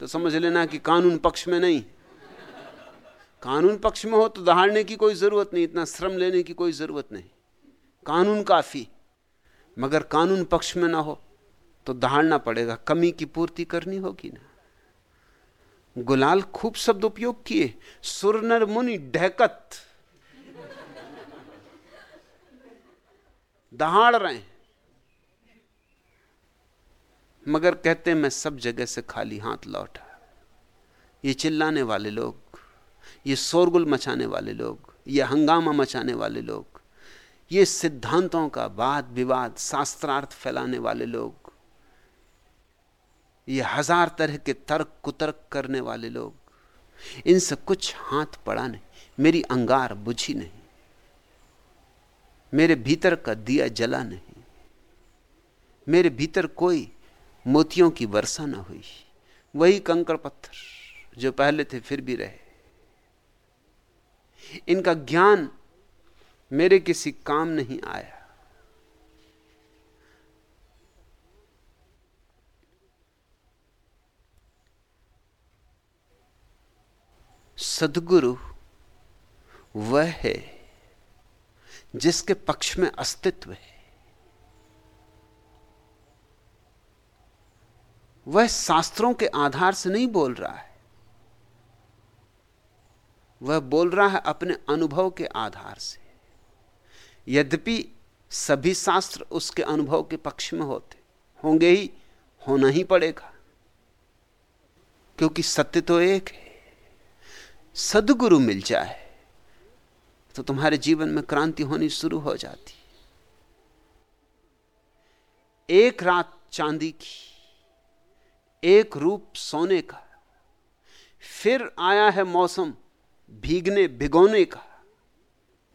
तो समझ लेना कि कानून पक्ष में नहीं। कानून पक्ष में हो तो दहाड़ने की कोई ज़रूरत नहीं, इतना श्रम लेने की कोई ज़रूरत नहीं। कानून काफ़ी, मगर कानून पक्ष में ना हो तो दहाड़ना पड़ेगा। कमी की पूर्ति करनी होगी ना। गुलाल खूब शब्द उपयोग किए, सुरनर मुनि डहकत दहाड़ रहे हैं। मगर कहते मैं सब जगह से खाली हाथ लौटा ये चिल्लाने वाले लोग, ये शोरगुल मचाने वाले लोग, ये हंगामा मचाने वाले लोग, ये सिद्धांतों का वाद विवाद, शास्त्रार्थ फैलाने वाले लोग, ये हज़ार तरह के तर्क कुतर्क करने वाले लोग, इनसे कुछ हाथ पड़ा नहीं, मेरी अंगार बुझी नहीं, मेरे भीतर का दिया जला नहीं, मेरे भीतर कोई मोतियों की वर्षा ना हुई। वही कंकड़ पत्थर जो पहले थे फिर भी रहे। इनका ज्ञान मेरे किसी काम नहीं आया। सदगुरु वह है जिसके पक्ष में अस्तित्व है। वह शास्त्रों के आधार से नहीं बोल रहा है। वह बोल रहा है अपने अनुभव के आधार से। यद्यपि सभी शास्त्र उसके अनुभव के पक्ष में होते, होंगे ही, होना ही पड़ेगा। क्योंकि सत्य तो एक है। सदगुरु मिल जाए तो तुम्हारे जीवन में क्रांति होनी शुरू हो जाती। एक रात चांदी की एक रूप सोने का फिर आया है मौसम भीगने भिगोने का,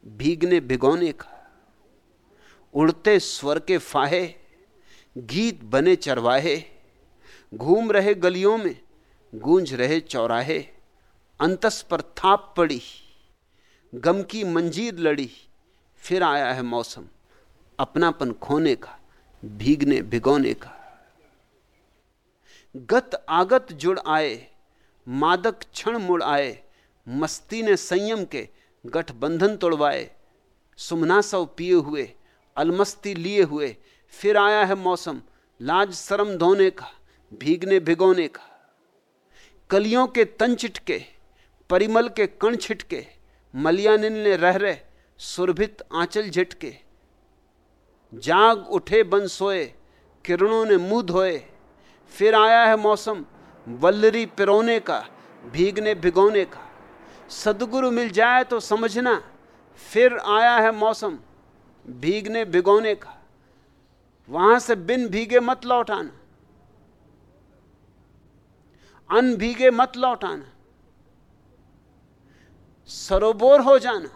भीगने भिगोने का। उड़ते स्वर के फाहे, गीत बने चरवाहे, घूम रहे गलियों में, गूंज रहे चौराहे अंतस पर थाप पड़ी, गम की मंजीर लड़ी। फिर आया है मौसम अपनापन खोने का, भीगने भिगोने का। गत आगत जुड़ आए, मादक क्षण मुड़ आए, मस्ती ने संयम के गठबंधन तोड़वाए, सुमना सुमनासव पिए हुए, अलमस्ती लिए हुए, फिर आया है मौसम, लाज शरम धोने का, भीगने भिगोने का। कलियों के तन चिटके, परिमल के कण छिटके मलियानिन ने रह रहे, सुरभित आंचल झटके। जाग उठे बन सोए, किरणों ने मुँह धोए फिर आया है मौसम, वल्लरी पिरोने का, भीगने भिगोने का। सदगुरु मिल जाए तो समझना, फिर आया है मौसम, भीगने भिगोने का। वहाँ से बिन भीगे मत लौटाना अन भीगे मत लौटाना सरोबोर हो जाना।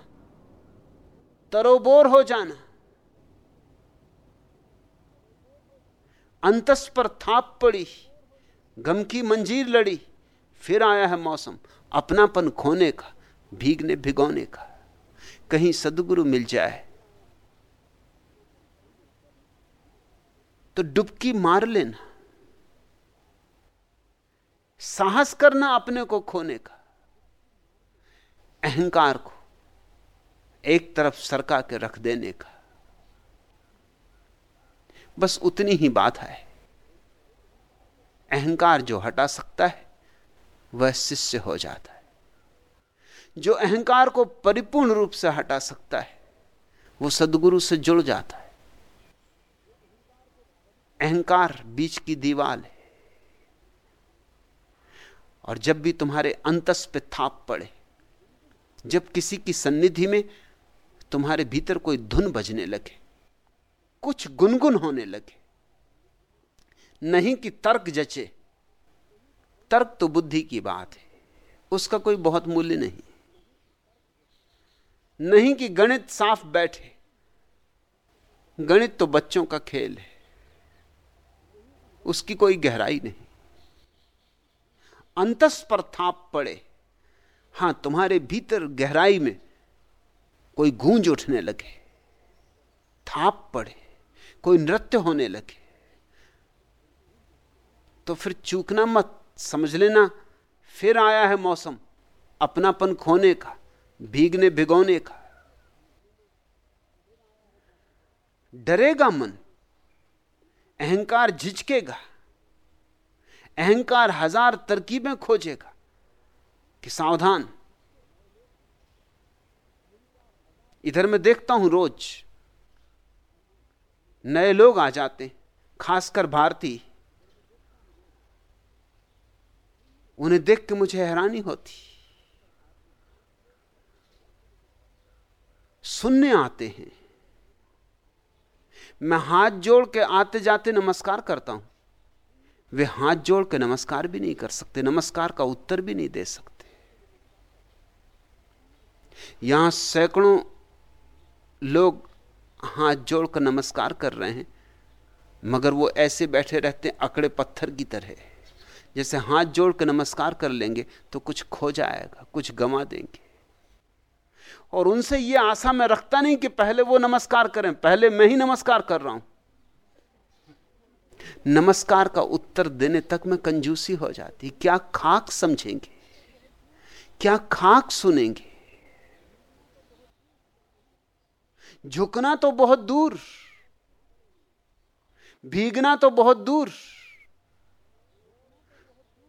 तरोबोर हो जाना। अंतस पर थाप पड़ी गम की मंजीर लड़ी, फिर आया है मौसम, अपनापन खोने का, भीगने भिगोने का। कहीं सदगुरु मिल जाए तो डुबकी मार लेना। साहस करना अपने को खोने का। अहंकार को एक तरफ़ सरका के रख देने का। बस उतनी ही बात है। अहंकार जो हटा सकता है, वह शिष्य हो जाता है। जो अहंकार को परिपूर्ण रूप से हटा सकता है, वो सदगुरु से जुड़ जाता है। अहंकार बीच की दीवाल है। और जब भी तुम्हारे अंतस पे थाप पड़े, जब किसी की सन्निधि में तुम्हारे भीतर कोई धुन बजने लगे कुछ गुनगुन होने लगे। नहीं कि तर्क जचे। तर्क तो बुद्धि की बात है। उसका कोई बहुत मूल्य नहीं। नहीं कि गणित साफ़ बैठे। गणित तो बच्चों का खेल है। उसकी कोई गहराई नहीं। अंतस पर थाप पड़े। हाँ, तुम्हारे भीतर गहराई में कोई गूंज उठने लगे। थाप पड़े। कोई नृत्य होने लगे। तो फिर चूकना मत, समझ लेना। फिर आया है मौसम, अपनापन खोने का, भीगने भिगोने का। डरेगा मन, अहंकार झिझकेगा। अहंकार हज़ार तरकीबें खोजेगा, कि सावधान। इधर मैं देखता हूँ रोज नए लोग आ जाते खासकर भारतीय। उन्हें देख के मुझे हैरानी होती। सुनने आते हैं। मैं हाथ जोड़ के आते जाते नमस्कार करता हूँ। वे हाथ जोड़ के नमस्कार भी नहीं कर सकते, नमस्कार का उत्तर भी नहीं दे सकते। यहाँ सैकड़ों लोग हाथ जोड़कर नमस्कार कर रहे हैं, मगर वो ऐसे बैठे रहते हैं, अकड़े पत्थर की तरह। जैसे हाथ जोड़ कर नमस्कार कर लेंगे तो कुछ खो जाएगा, कुछ गंवा देंगे। और उनसे यह आशा मैं रखता नहीं कि पहले वो नमस्कार करें, पहले मैं ही नमस्कार कर रहा हूँ। नमस्कार का उत्तर देने तक में कंजूसी हो जाती, क्या खाक समझेंगे, क्या खाक सुनेंगे। झुकना तो बहुत दूर, भीगना तो बहुत दूर।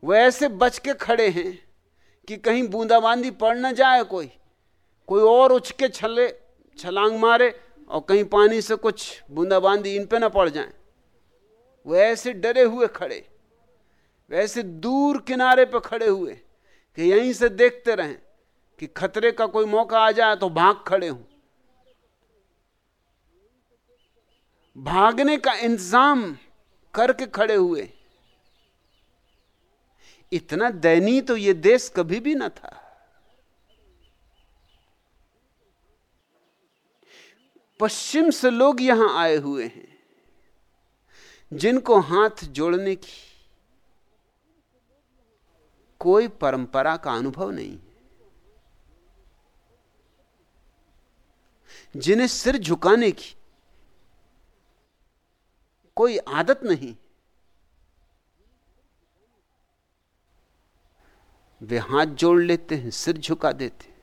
वो ऐसे बच के खड़े हैं कि कहीं बूंदाबांदी पड़ ना जाए कोई। कोई और उछ के छले, छलांग मारे और कहीं पानी से कुछ बूंदाबांदी इन पे ना पड़ जाए। वो ऐसे डरे हुए खड़े वैसे दूर किनारे पर खड़े हुए कि यहीं से देखते रहें कि खतरे का कोई मौका आ जाए तो भाग खड़े हूँ। भागने का इंतज़ाम करके खड़े हुए। इतना दयनीय तो यह देश कभी भी ना था। पश्चिम से लोग यहाँ आए हुए हैं, जिनको हाथ जोड़ने की कोई परंपरा का अनुभव नहीं। जिन्हें सिर झुकाने की कोई आदत नहीं। वे हाथ जोड़ लेते हैं, सिर झुका देते हैं।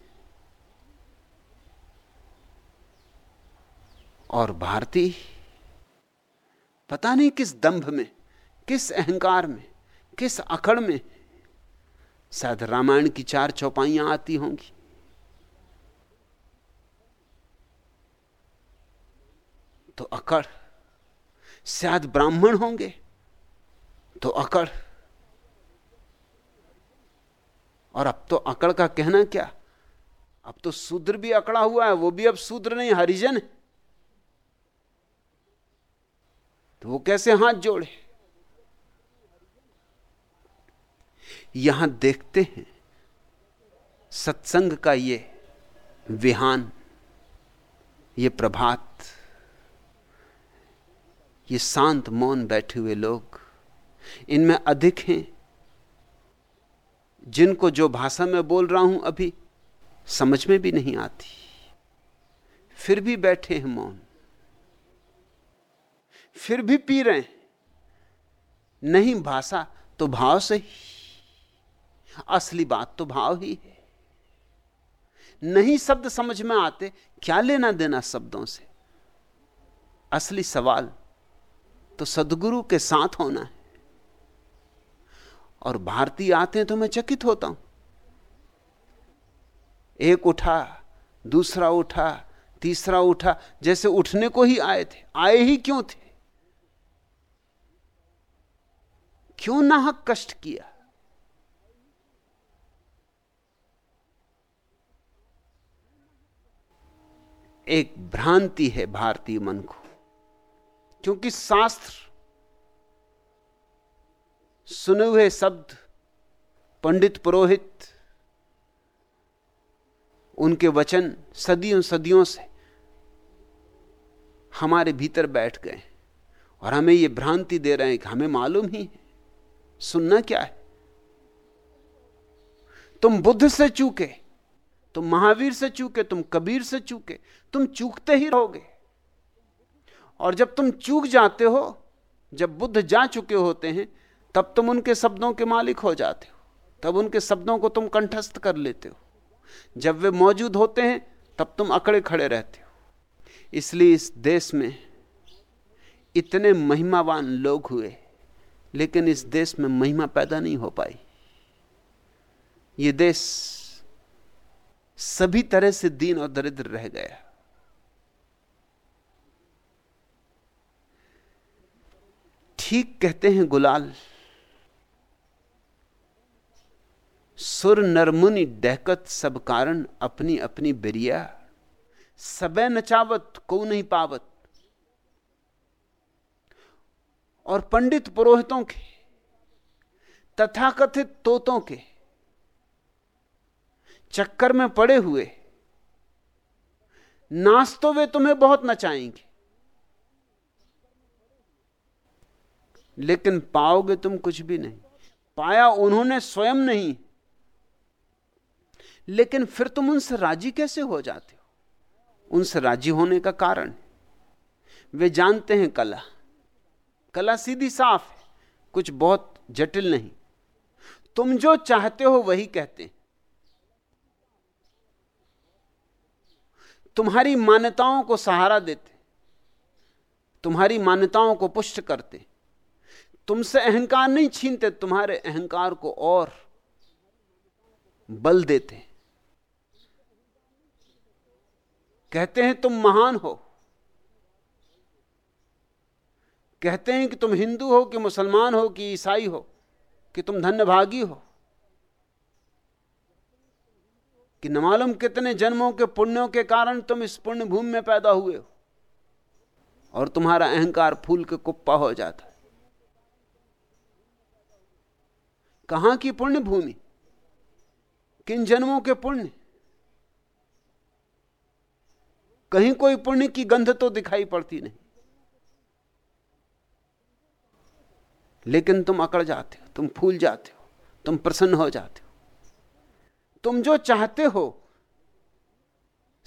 और भारतीय पता नहीं किस दंभ में, किस अहंकार में, किस अकड़ में, शायद रामायण की चार चौपाइयाँ आती होंगी। तो अकड़ शायद ब्राह्मण होंगे। तो अकड़। और अब तो अकड़ का कहना क्या? अब तो शूद्र भी अकड़ा हुआ है, वो भी अब शूद्र नहीं, हरिजन। तो वो कैसे हाथ जोड़े? यहाँ देखते हैं, सत्संग का ये विहान, ये प्रभात ये शांत मौन बैठे हुए लोग, इनमें अधिक हैं, जिनको जो भाषा में बोल रहा हूँ अभी समझ में भी नहीं आती। फिर भी बैठे हैं मौन। फिर भी पी रहे हैं। नहीं भाषा तो भाव से ही, असली बात तो भाव ही है। नहीं शब्द समझ में आते, क्या लेना देना शब्दों से? असली सवाल तो सदगुरु के साथ होना है। और भारतीय आते हैं तो मैं चकित होता हूँ। एक उठा, दूसरा उठा, तीसरा उठा, जैसे उठने को ही आए थे, आए ही क्यों थे? क्यों नाहक कष्ट किया? एक भ्रांति है भारतीय मन को। क्योंकि शास्त्र सुने हुए शब्द, पंडित पुरोहित, उनके वचन सदियों सदियों से हमारे भीतर बैठ गए और हमें यह भ्रांति दे रहे हैं कि हमें मालूम ही है, सुनना क्या है। तुम बुद्ध से चूके, तुम महावीर से चूके, तुम कबीर से चूके, तुम चूकते ही रहोगे। और जब तुम चूक जाते हो, जब बुद्ध जा चुके होते हैं, तब तुम उनके शब्दों के मालिक हो जाते हो। तब उनके शब्दों को तुम कंठस्थ कर लेते हो। जब वे मौजूद होते हैं, तब तुम अकड़े खड़े रहते हो। इसलिए इस देश में इतने महिमावान लोग हुए, लेकिन इस देश में महिमा पैदा नहीं हो पाई। ये देश सभी तरह से दीन और दरिद्र रह गया। ठीक कहते हैं गुलाल। सुर नरमुनि डहकत सब कारण अपनी अपनी बिरिया। सबे नचावत, को नहीं पावत। और पंडित पुरोहितों के, तथाकथित तोतों के, चक्कर में पड़े हुए नाच तो वे तुम्हें बहुत नचाएँगे। लेकिन पाओगे तुम कुछ भी नहीं। पाया उन्होंने, स्वयं नहीं। लेकिन फिर तुम उनसे राज़ी कैसे हो जाते हो? उनसे राज़ी होने का कारण वे जानते हैं कला। कला सीधी साफ़ है, कुछ बहुत जटिल नहीं। तुम जो चाहते हो वही कहते हैं। तुम्हारी मान्यताओं को सहारा देते तुम्हारी मान्यताओं को पुष्ट करते तुमसे अहंकार नहीं छीनते, तुम्हारे अहंकार को और बल देते कहते हैं, तुम महान हो। कहते हैं कि तुम हिंदू हो, कि मुसलमान हो, कि ईसाई हो, कि तुम धन्यभागी हो, कि न मालूम कितने जन्मों के पुण्यों के कारण तुम इस पुण्य भूमि में पैदा हुए हो और तुम्हारा अहंकार फूल के कुप्पा हो जाता है। कहाँ की पुण्य भूमि? किन जन्मों के पुण्य? कहीं कोई पुण्य की गंध तो दिखाई पड़ती नहीं। लेकिन तुम अकड़ जाते हो, तुम फूल जाते हो, तुम प्रसन्न हो जाते हो। तुम जो चाहते हो,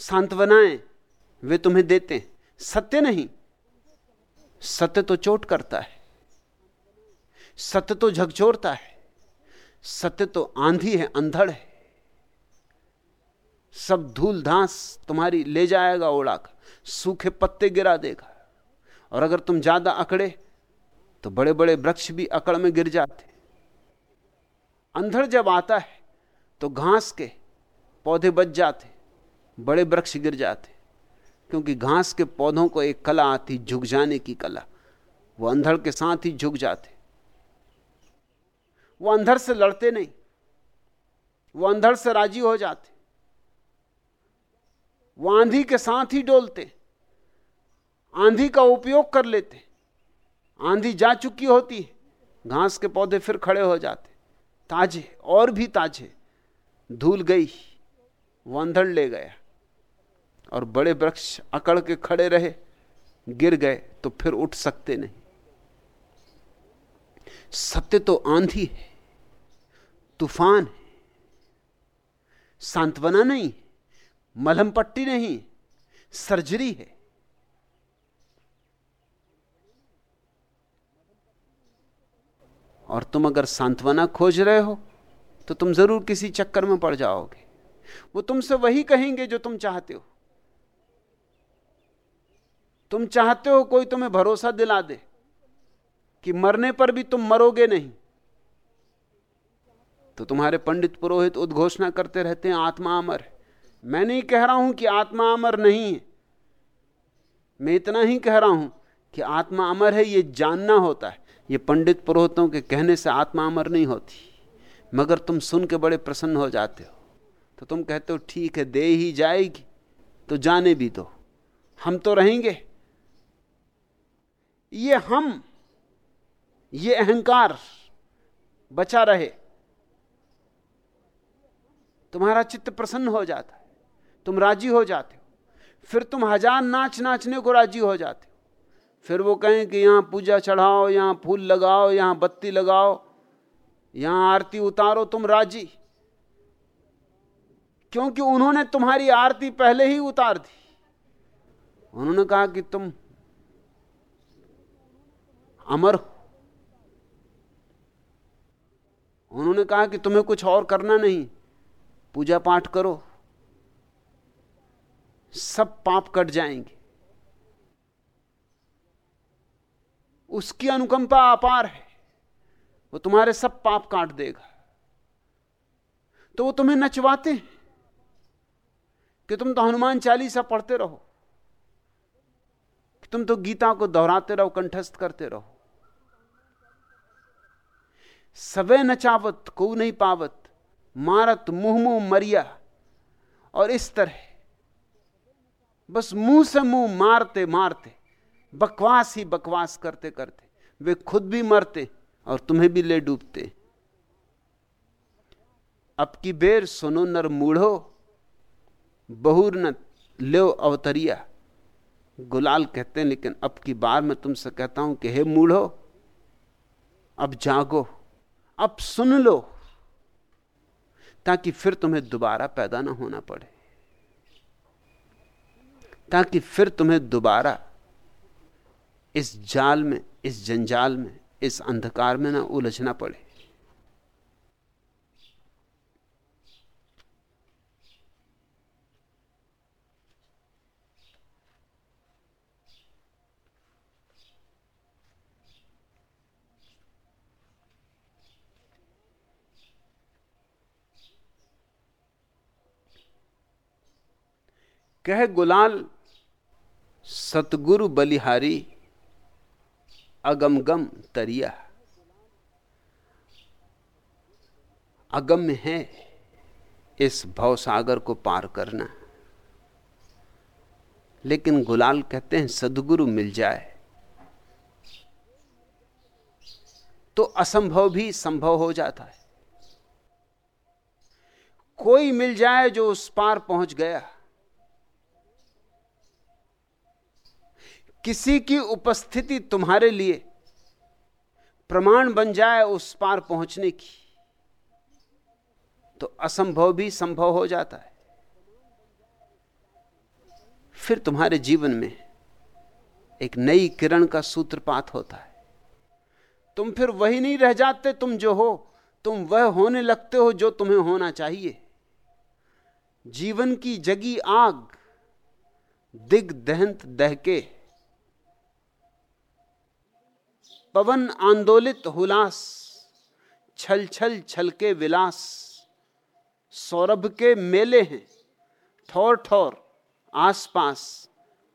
सांत्वनाएँ वे तुम्हें देते हैं। सत्य नहीं, सत्य तो चोट करता है, सत्य तो झकझोरता है। सत्य तो आंधी है, अंधड़ है। सब धूल धांस तुम्हारी ले जाएगा उड़ाकर सूखे पत्ते गिरा देगा। और अगर तुम ज़्यादा अकड़े तो बड़े बड़े वृक्ष भी अकड़ में गिर जाते। अंधड़ जब आता है तो घास के पौधे बच जाते, बड़े वृक्ष गिर जाते। क्योंकि घास के पौधों को एक कला आती, झुक जाने की कला। वो अंधड़ के साथ ही झुक जाते। वो अंधड़ से लड़ते नहीं, वो अंधड़ से राज़ी हो जाते, वो आंधी के साथ ही डोलते, आंधी का उपयोग कर लेते, आंधी जा चुकी होती है, घास के पौधे फिर खड़े हो जाते, ताजे, और भी ताजे, धूल गई, वो अंधड़ ले गया, और बड़े वृक्ष अकड़ के खड़े रहे, गिर गए तो फिर उठ सकते नहीं। सत्य तो आंधी है तूफ़ान है। सांत्वना नहीं, मलहम पट्टी नहीं, सर्जरी है। और तुम अगर सांत्वना खोज रहे हो तो तुम ज़रूर किसी चक्कर में पड़ जाओगे। वो तुमसे वही कहेंगे जो तुम चाहते हो। तुम चाहते हो कोई तुम्हें भरोसा दिला दे कि मरने पर भी तुम मरोगे नहीं। तो तुम्हारे पंडित पुरोहित उद्घोषणा करते रहते हैं, आत्मा अमर है। मैं नहीं कह रहा हूँ कि आत्मा अमर नहीं है। मैं इतना ही कह रहा हूँ कि आत्मा अमर है, ये जानना होता है। ये पंडित पुरोहितों के कहने से आत्मा अमर नहीं होती। मगर तुम सुन के बड़े प्रसन्न हो जाते हो। तो तुम कहते हो, ठीक है, दे ही जाएगी। तो जाने भी दो। हम तो रहेंगे। ये हम, ये अहंकार बचा रहे। तुम्हारा चित्त प्रसन्न हो जाता है। तुम राज़ी हो जाते हो। फिर तुम हज़ार नाच नाचने को राज़ी हो जाते हो। फिर वो कहें कि यहाँ पूजा चढ़ाओ, यहाँ फूल लगाओ, यहाँ बत्ती लगाओ, यहाँ आरती उतारो, तुम राज़ी। क्योंकि उन्होंने तुम्हारी आरती पहले ही उतार दी। उन्होंने कहा कि तुम अमर हो। उन्होंने कहा कि तुम्हें कुछ और करना नहीं। पूजा पाठ करो, सब पाप कट जाएँगे। उसकी अनुकंपा अपार है, वो तुम्हारे सब पाप काट देगा। तो वो तुम्हें नचवाते हैं कि तुम तो हनुमान चालीसा पढ़ते रहो, कि तुम तो गीता को दोहराते रहो, कंठस्थ करते रहो। सवे नचावत को नहीं पावत मारत मुँह मुँह मरिया और इस तरह। बस मुँह से मुँह मारते मारते, बकवास ही बकवास करते करते, वे खुद भी मरते और तुम्हें भी ले डूबते। अब की बेर सुनो नर मूढ़ो, बहुर न ले अवतरिया। गुलाल कहते हैं, लेकिन अब की बार मैं तुमसे कहता हूँ कि हे मूढ़ो, अब जागो, अब सुन लो। ताकि फिर तुम्हें दोबारा पैदा ना होना पड़े। ताकि फिर तुम्हें दोबारा इस जाल में, इस जंजाल में, इस अंधकार में ना उलझना पड़े। कह गुलाल, सतगुरु बलिहारी, अगमगम तरिया। अगम्य है इस भवसागर को पार करना। लेकिन गुलाल कहते हैं, सदगुरु मिल जाए। तो असंभव भी संभव हो जाता है। कोई मिल जाए जो उस पार पहुँच गया। किसी की उपस्थिति तुम्हारे लिए प्रमाण बन जाए उस पार पहुँचने की तो असंभव भी संभव हो जाता है। फिर तुम्हारे जीवन में एक नई किरण का सूत्रपात होता है। तुम फिर वही नहीं रह जाते, तुम जो हो, तुम वह होने लगते हो जो तुम्हें होना चाहिए। जीवन की जगी आग दिग दहंत दहके। पवन आंदोलित हुलास छल छल छल के विलास। सौरभ के मेले हैं ठोर ठोर आसपास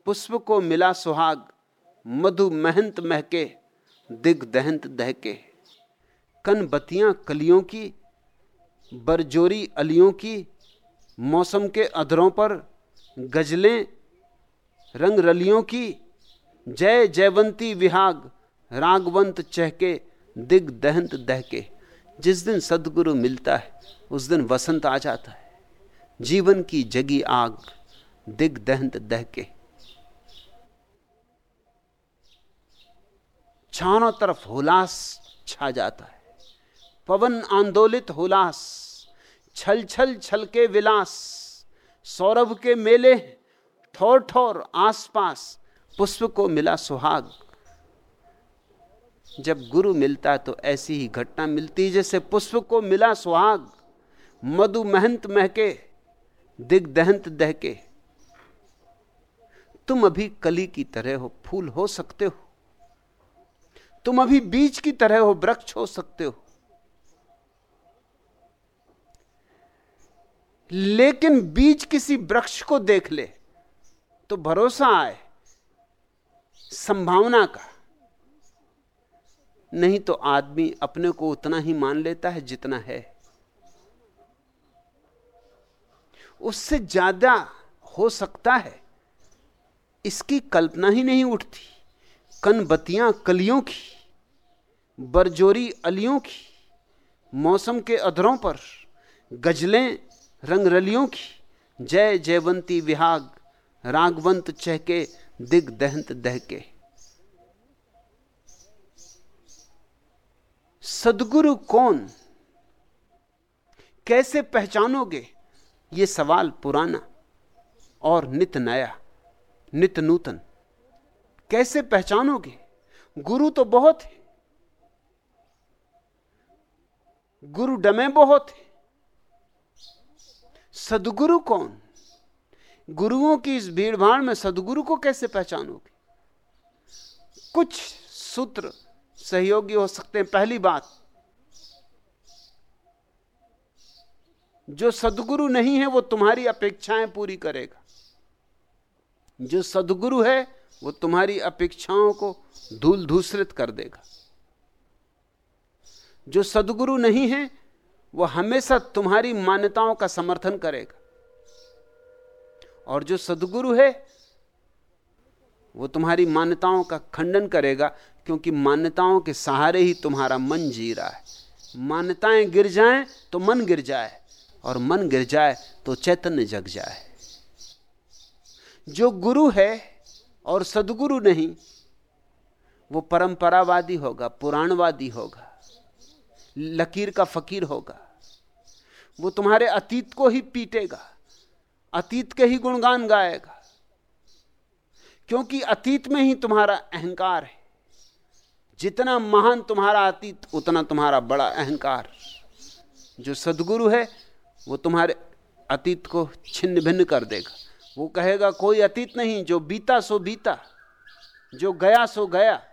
पुष्प को मिला सुहाग, मधु महंत महके दिग दहंत दहके। कन बतियाँ कलियों की, बरजोरी अलियों की, मौसम के अधरों पर गजलें रंग रलियों की, जय जयवंती विहाग रागवंत चहके, दिग दहंत दहके। जिस दिन सदगुरु मिलता है, उस दिन वसंत आ जाता है। जीवन की जगी आग, दिग दहंत दहके। चारों तरफ़ हुलास छा जाता है। पवन आंदोलित हुलास, छल छल छल के विलास। सौरभ के मेले ठोर ठोर आसपास, पुष्प को मिला सुहाग। जब गुरु मिलता तो ऐसी ही घटना मिलती, जैसे पुष्प को मिला सुहाग, मधु महंत महके, दिग दहंत दहके। तुम अभी कली की तरह हो, फूल हो सकते हो। तुम अभी बीज की तरह हो, वृक्ष हो सकते हो। लेकिन बीज किसी वृक्ष को देख ले तो भरोसा आए, संभावना का। नहीं तो आदमी अपने को उतना ही मान लेता है जितना है। उससे ज़्यादा हो सकता है इसकी कल्पना ही नहीं उठती। कनबतियाँ कलियों की, बरजोरी अलियों की, मौसम के अधरों पर, गजलें रंगरलियों की, जय जयवंती विहाग, रागवंत चहके दिग दहंत दहके। सदगुरु कौन? कैसे पहचानोगे? ये सवाल पुराना और नित नया, नित नूतन। कैसे पहचानोगे? गुरु तो बहुत है। गुरु डमे बहुत है। सदगुरु कौन? गुरुओं की इस भीड़ भाड़ में सदगुरु को कैसे पहचानोगे? कुछ सूत्र सहयोगी हो सकते हैं, पहली बात। जो सदगुरु नहीं है, वो तुम्हारी अपेक्षाएँ पूरी करेगा। जो सदगुरु है, वो तुम्हारी अपेक्षाओं को धूल धूसरित कर देगा। जो सदगुरु नहीं है, वो हमेशा तुम्हारी मान्यताओं का समर्थन करेगा। और जो सदगुरु है, वो तुम्हारी मान्यताओं का खंडन करेगा। क्योंकि मान्यताओं के सहारे ही तुम्हारा मन जी रहा है। मान्यताएँ गिर जाएँ तो मन गिर जाए, और मन गिर जाए तो चैतन्य जग जाए। जो गुरु है और सदगुरु नहीं, वो परंपरावादी होगा, पुराणवादी होगा, लकीर का फकीर होगा। वो तुम्हारे अतीत को ही पीटेगा, अतीत के ही गुणगान गाएगा। क्योंकि अतीत में ही तुम्हारा अहंकार है। जितना महान तुम्हारा अतीत, उतना तुम्हारा बड़ा अहंकार। जो सदगुरु है, वो तुम्हारे अतीत को छिन्न भिन्न कर देगा। वो कहेगा, कोई अतीत नहीं, जो बीता सो बीता, जो गया सो गया।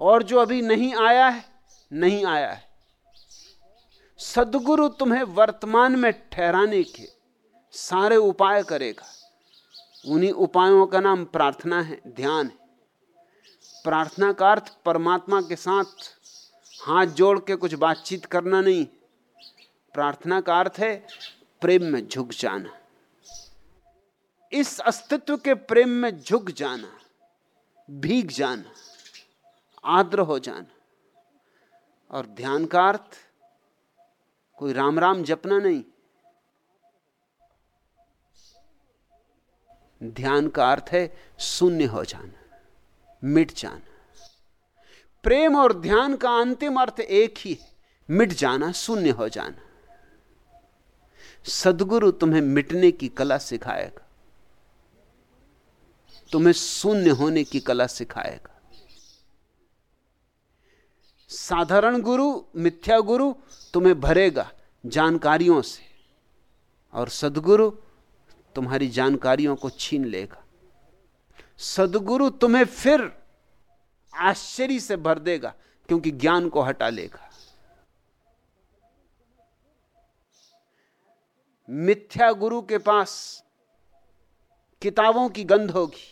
और जो अभी नहीं आया है, नहीं आया है। सदगुरु तुम्हें वर्तमान में ठहराने के सारे उपाय करेगा। उन्हीं उपायों का नाम प्रार्थना है, ध्यान है। प्रार्थना का अर्थ परमात्मा के साथ हाथ जोड़ के कुछ बातचीत करना नहीं। प्रार्थना का अर्थ है प्रेम में झुक जाना। इस अस्तित्व के प्रेम में झुक जाना, भीग जाना आद्र हो जाना। और ध्यान का अर्थ, कोई राम राम जपना नहीं। ध्यान का अर्थ है शून्य हो जाना। मिट जाना। प्रेम और ध्यान का अंतिम अर्थ एक ही है, मिट जाना, शून्य हो जाना। सदगुरु तुम्हें मिटने की कला सिखाएगा, तुम्हें शून्य होने की कला सिखाएगा। साधारण गुरु, मिथ्या गुरु तुम्हें भरेगा जानकारियों से, और सदगुरु तुम्हारी जानकारियों को छीन लेगा। सदगुरु तुम्हें फिर आश्चर्य से भर देगा, क्योंकि ज्ञान को हटा लेगा। मिथ्या गुरु के पास किताबों की गंध होगी।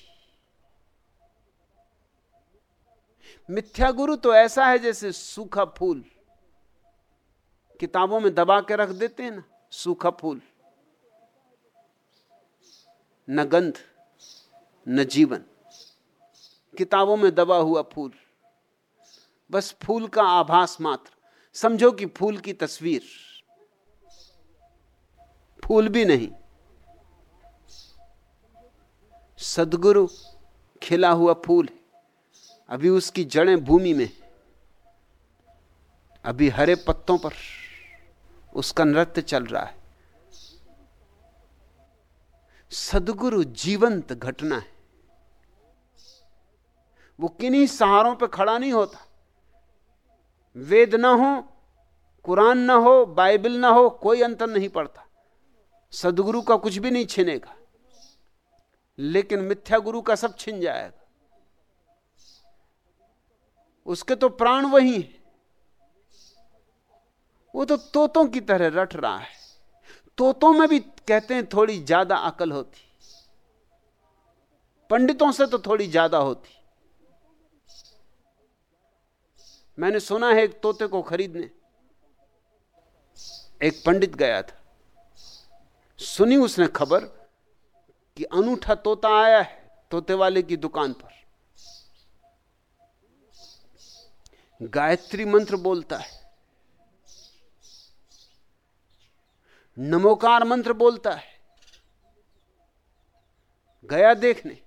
मिथ्या गुरु तो ऐसा है जैसे सूखा फूल। किताबों में दबा के रख देते हैं ना, सूखा फूल। न गंध। न जीवन। किताबों में दबा हुआ फूल। बस फूल का आभास मात्र। समझो कि फूल की तस्वीर। फूल भी नहीं। सदगुरु खिला हुआ फूल है। अभी उसकी जड़ें भूमि में अभी हरे पत्तों पर उसका नृत्य चल रहा है। सदगुरु जीवंत घटना है। वो किन्हीं सहारों पे खड़ा नहीं होता। वेद ना हो, कुरान ना हो, बाइबल ना हो, कोई अंतर नहीं पड़ता। सदगुरु का कुछ भी नहीं छिनेगा। लेकिन मिथ्या गुरु का सब छिन जाएगा। उसके तो प्राण वही है। वो तो तोतों की तरह रट रहा है। तोतों में भी कहते हैं थोड़ी ज़्यादा अकल होती। पंडितों से तो थोड़ी ज़्यादा होती। मैंने सुना है एक तोते को खरीदने। एक पंडित गया था। सुनी उसने खबर कि अनूठा तोता आया है तोते वाले की दुकान पर। गायत्री मंत्र बोलता है। नमोकार मंत्र बोलता है। गया देखने।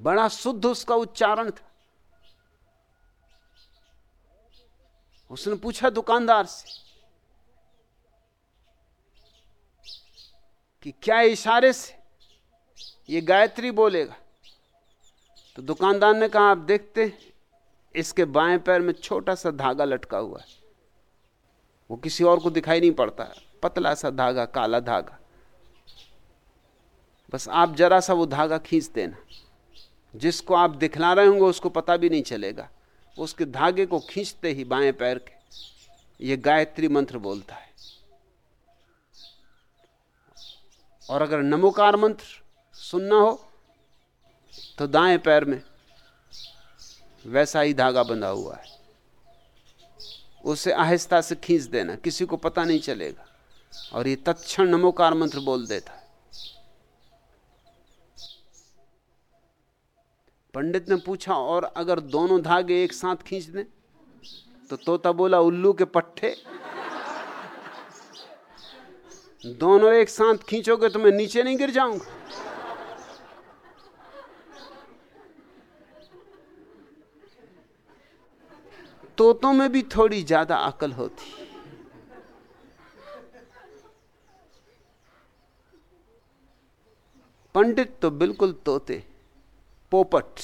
बड़ा शुद्ध उसका उच्चारण था। उसने पूछा दुकानदार से कि क्या इशारे से ये गायत्री बोलेगा? तो दुकानदार ने कहा, आप देखते इसके बाएँ पैर में छोटा सा धागा लटका हुआ है। वो किसी और को दिखाई नहीं पड़ता, पतला सा धागा, काला धागा। बस आप जरा सा वो धागा खींच देना। जिसको आप दिखला रहे होंगे, उसको पता भी नहीं चलेगा। उसके धागे को खींचते ही बाएँ पैर के, ये गायत्री मंत्र बोलता है। और अगर नमोकार मंत्र सुनना हो तो दाएँ पैर में वैसा ही धागा बंधा हुआ है। उसे आहिस्ता से खींच देना, किसी को पता नहीं चलेगा। और ये तत्क्षण नमोकार मंत्र बोल देता पंडित ने पूछा, और अगर दोनों धागे एक साथ खींच दें? तो तोता बोला, उल्लू के पट्टे दोनों एक साथ खींचोगे तो मैं नीचे नहीं गिर जाऊँगा। तोतों में भी थोड़ी ज़्यादा अकल होती। पंडित तो बिल्कुल तोते। पोपट।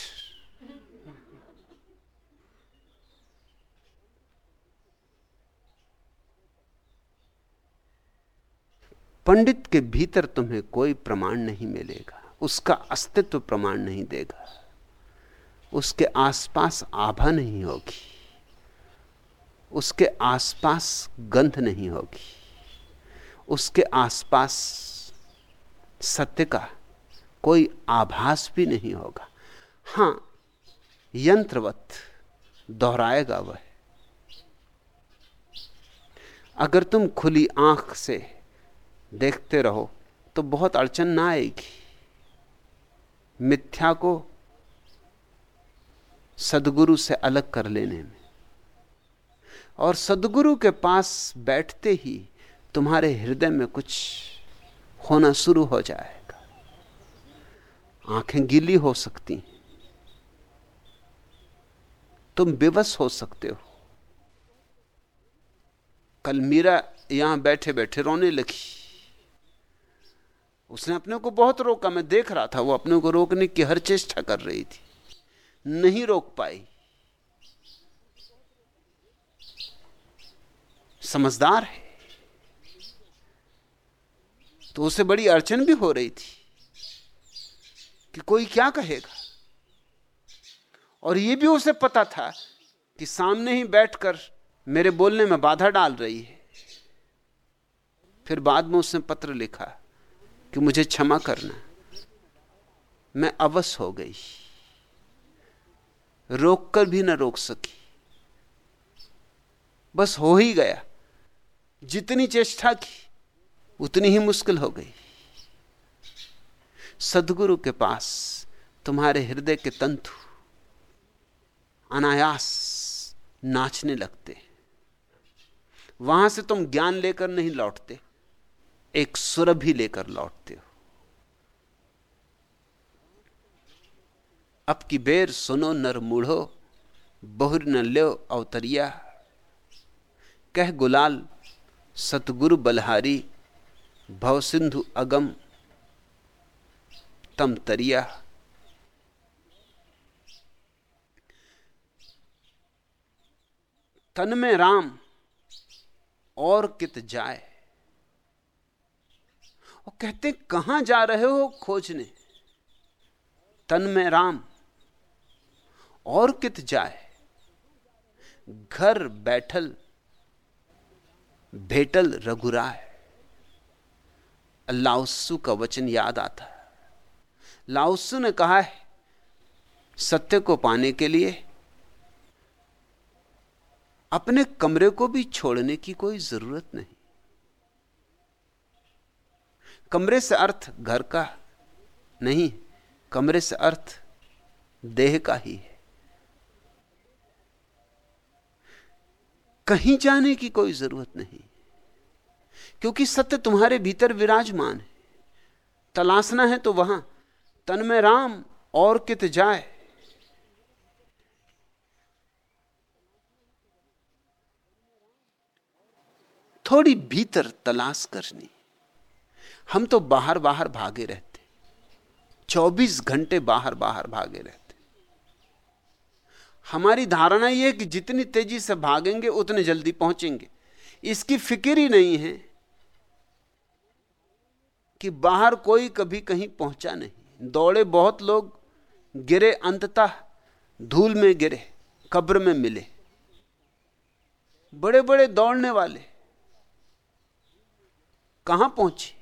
पंडित के भीतर तुम्हें कोई प्रमाण नहीं मिलेगा, उसका अस्तित्व प्रमाण नहीं देगा, उसके आसपास आभा नहीं होगी, उसके आसपास गंध नहीं होगी, उसके आसपास सत्य का कोई आभास भी नहीं होगा। हाँ। यंत्रवत दोहराएगा वह। अगर तुम खुली आँख से देखते रहो तो बहुत अड़चन ना आएगी। मिथ्या को सदगुरु से अलग कर लेने में। और सदगुरु के पास बैठते ही तुम्हारे हृदय में कुछ होना शुरू हो जाएगा। आँखें गीली हो सकती हैं। तुम बेबस हो सकते हो। कल मीरा यहाँ बैठे बैठे रोने लगी। उसने अपने को बहुत रोका, मैं देख रहा था, वो अपने को रोकने की हर चेष्टा कर रही थी। नहीं रोक पाई। समझदार है। तो उसे बड़ी अड़चन भी हो रही थी कि कोई क्या कहेगा। और यह भी उसे पता था कि सामने ही बैठकर मेरे बोलने में बाधा डाल रही है। फिर बाद में उसने पत्र लिखा कि मुझे क्षमा करना। मैं अवश हो गई। रोककर भी ना रोक सकी। बस हो ही गया। जितनी चेष्टा की, उतनी ही मुश्किल हो गई। सदगुरु के पास तुम्हारे हृदय के तंतु अनायास नाचने लगते। वहाँ से तुम ज्ञान लेकर नहीं लौटते, एक सुरभि लेकर लौटते हो। अब की बेर सुनो नर मूढ़ो, बहुर न लो अवतरिया। कह गुलाल, सतगुरु बलहारी, भव सिंधु अगम, तम तरिया। तन में राम और कित जाए। और कहते, कहाँ जा रहे हो खोजने? तन में राम और कित जाए। घर बैठल, भेटल रघुराय। लाउसु का वचन याद आता है। लाउसु ने कहा है, सत्य को पाने के लिए अपने कमरे को भी छोड़ने की कोई ज़रूरत नहीं। कमरे से अर्थ घर का नहीं, कमरे से अर्थ देह का ही है। कहीं जाने की कोई ज़रूरत नहीं, क्योंकि सत्य तुम्हारे भीतर विराजमान है। तलाशना है तो वहाँ, तन में राम और कित जाए। थोड़ी भीतर तलाश करनी। हम तो बाहर बाहर भागे रहते। 24 घंटे बाहर बाहर भागे रहते। हमारी धारणा यह कि जितनी तेज़ी से भागेंगे, उतने जल्दी पहुँचेंगे। इसकी फ़िक्र ही नहीं है कि बाहर कोई कभी कहीं पहुँचा नहीं। दौड़े बहुत लोग गिरे अंततः धूल में गिरे, कब्र में मिले। बड़े बड़े दौड़ने वाले कहाँ पहुँचे?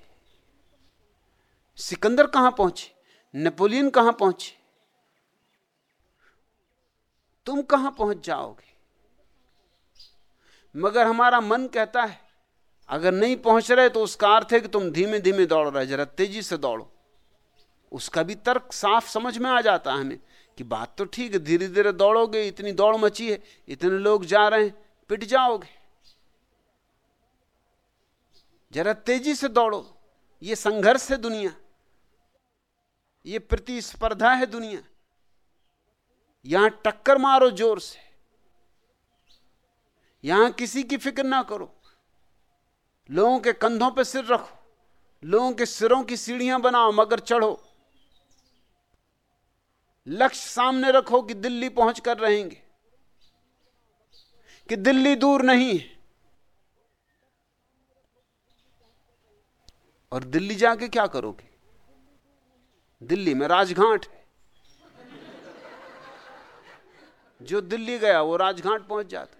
सिकंदर कहाँ पहुँचे? नेपोलियन कहाँ पहुँचे? तुम कहाँ पहुँच जाओगे? मगर हमारा मन कहता है, अगर नहीं पहुँच रहे तो उसका अर्थ है कि तुम धीमे धीमे दौड़ रहे, जरा तेज़ी से दौड़ो। उसका भी तर्क साफ़ समझ में आ जाता है हमें कि बात तो ठीक है धीरे धीरे दौड़ोगे, इतनी दौड़ मची है, इतने लोग जा रहे हैं, पिट जाओगे। जरा तेज़ी से दौड़ो। ये संघर्ष है दुनिया। ये प्रतिस्पर्धा है दुनिया। यहाँ टक्कर मारो ज़ोर से। यहाँ किसी की फ़िक्र ना करो। लोगों के कंधों पर सिर रखो। लोगों के सिरों की सीढ़ियाँ बनाओ, मगर चढ़ो। लक्ष्य सामने रखो कि दिल्ली पहुँच कर रहेंगे। कि दिल्ली दूर नहीं है। और दिल्ली जाके क्या करोगे? दिल्ली में राजघाट है। जो दिल्ली गया, वो राजघाट पहुँच जाता।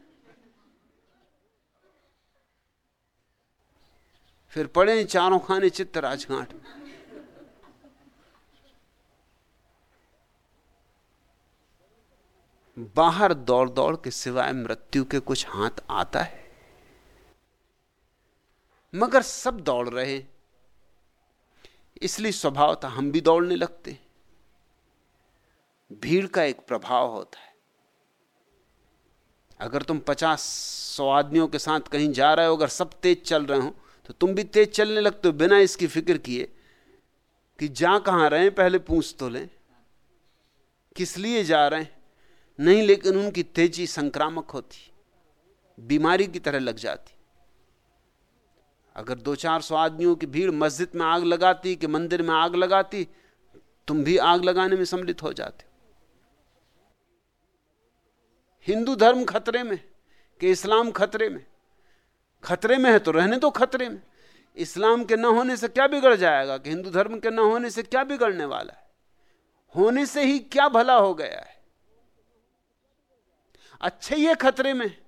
फिर पड़े चारों खाने चित्त राजघाट। बाहर दौड़ दौड़ के सिवाय मृत्यु के कुछ हाथ आता है। मगर सब दौड़ रहे इसलिए स्वभाव था हम भी दौड़ने लगते भीड़ का एक प्रभाव होता है। अगर तुम पचास सौ आदमियों के साथ कहीं जा रहे हो, अगर सब तेज चल रहे हो तो तुम भी तेज चलने लगते हो बिना इसकी फ़िक्र किए कि जा कहाँ रहे पहले पूछ तो लें। किस लिए जा रहे हैं? नहीं, लेकिन उनकी तेज़ी संक्रामक होती, बीमारी की तरह लग जाती। अगर दो चार सौ आदमियों की भीड़ मस्जिद में आग लगाती, कि मंदिर में आग लगाती, तुम भी आग लगाने में सम्मिलित हो जाते हिंदू धर्म खतरे में, कि इस्लाम खतरे में। खतरे में है तो रहने दो खतरे में। इस्लाम के न होने से क्या बिगड़ जाएगा, कि हिंदू धर्म के न होने से क्या बिगड़ने वाला है? होने से ही क्या भला हो गया है? अच्छे ये खतरे में।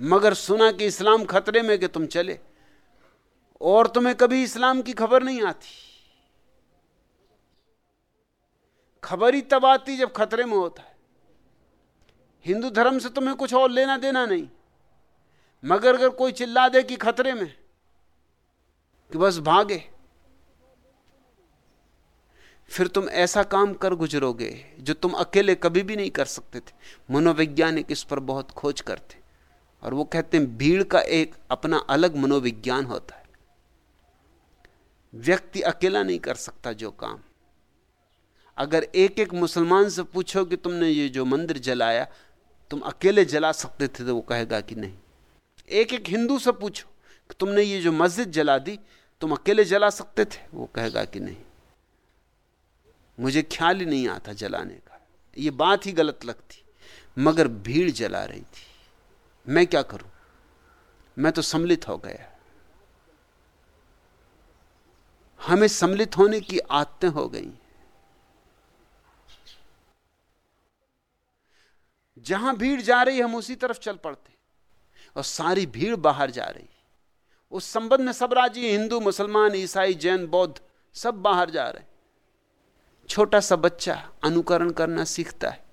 मगर सुना कि इस्लाम खतरे में कि तुम चले। और तुम्हें कभी इस्लाम की खबर नहीं आती। खबर ही तब आती जब खतरे में होता है। हिंदू धर्म से तुम्हें कुछ और लेना देना नहीं। मगर अगर कोई चिल्ला दे कि खतरे में कि बस भागे, फिर तुम ऐसा काम कर गुजरोगे जो तुम अकेले कभी भी नहीं कर सकते थे। मनोवैज्ञानिक इस पर बहुत खोज करते। और वो कहते हैं, भीड़ का एक अपना अलग मनोविज्ञान होता है। व्यक्ति अकेला नहीं कर सकता जो काम। अगर एक एक मुसलमान से पूछो कि तुमने ये जो मंदिर जलाया, तुम अकेले जला सकते थे तो वो कहेगा कि नहीं। एक एक हिंदू से पूछो कि तुमने ये जो मस्जिद जला दी, तुम अकेले जला सकते थे? वो कहेगा कि नहीं। मुझे ख्याल ही नहीं आता जलाने का। ये बात ही गलत लगती। मगर भीड़ जला रही थी। मैं क्या करूँ? मैं तो सम्मिलित हो गया हमें सम्मिलित होने की आदतें हो गई। जहाँ भीड़ जा रही हम उसी तरफ़ चल पड़ते और सारी भीड़ बाहर जा रही उस संबंध में सब राज़ी हिंदू, मुसलमान, ईसाई, जैन, बौद्ध, सब बाहर जा रहे छोटा सा बच्चा अनुकरण करना सीखता है।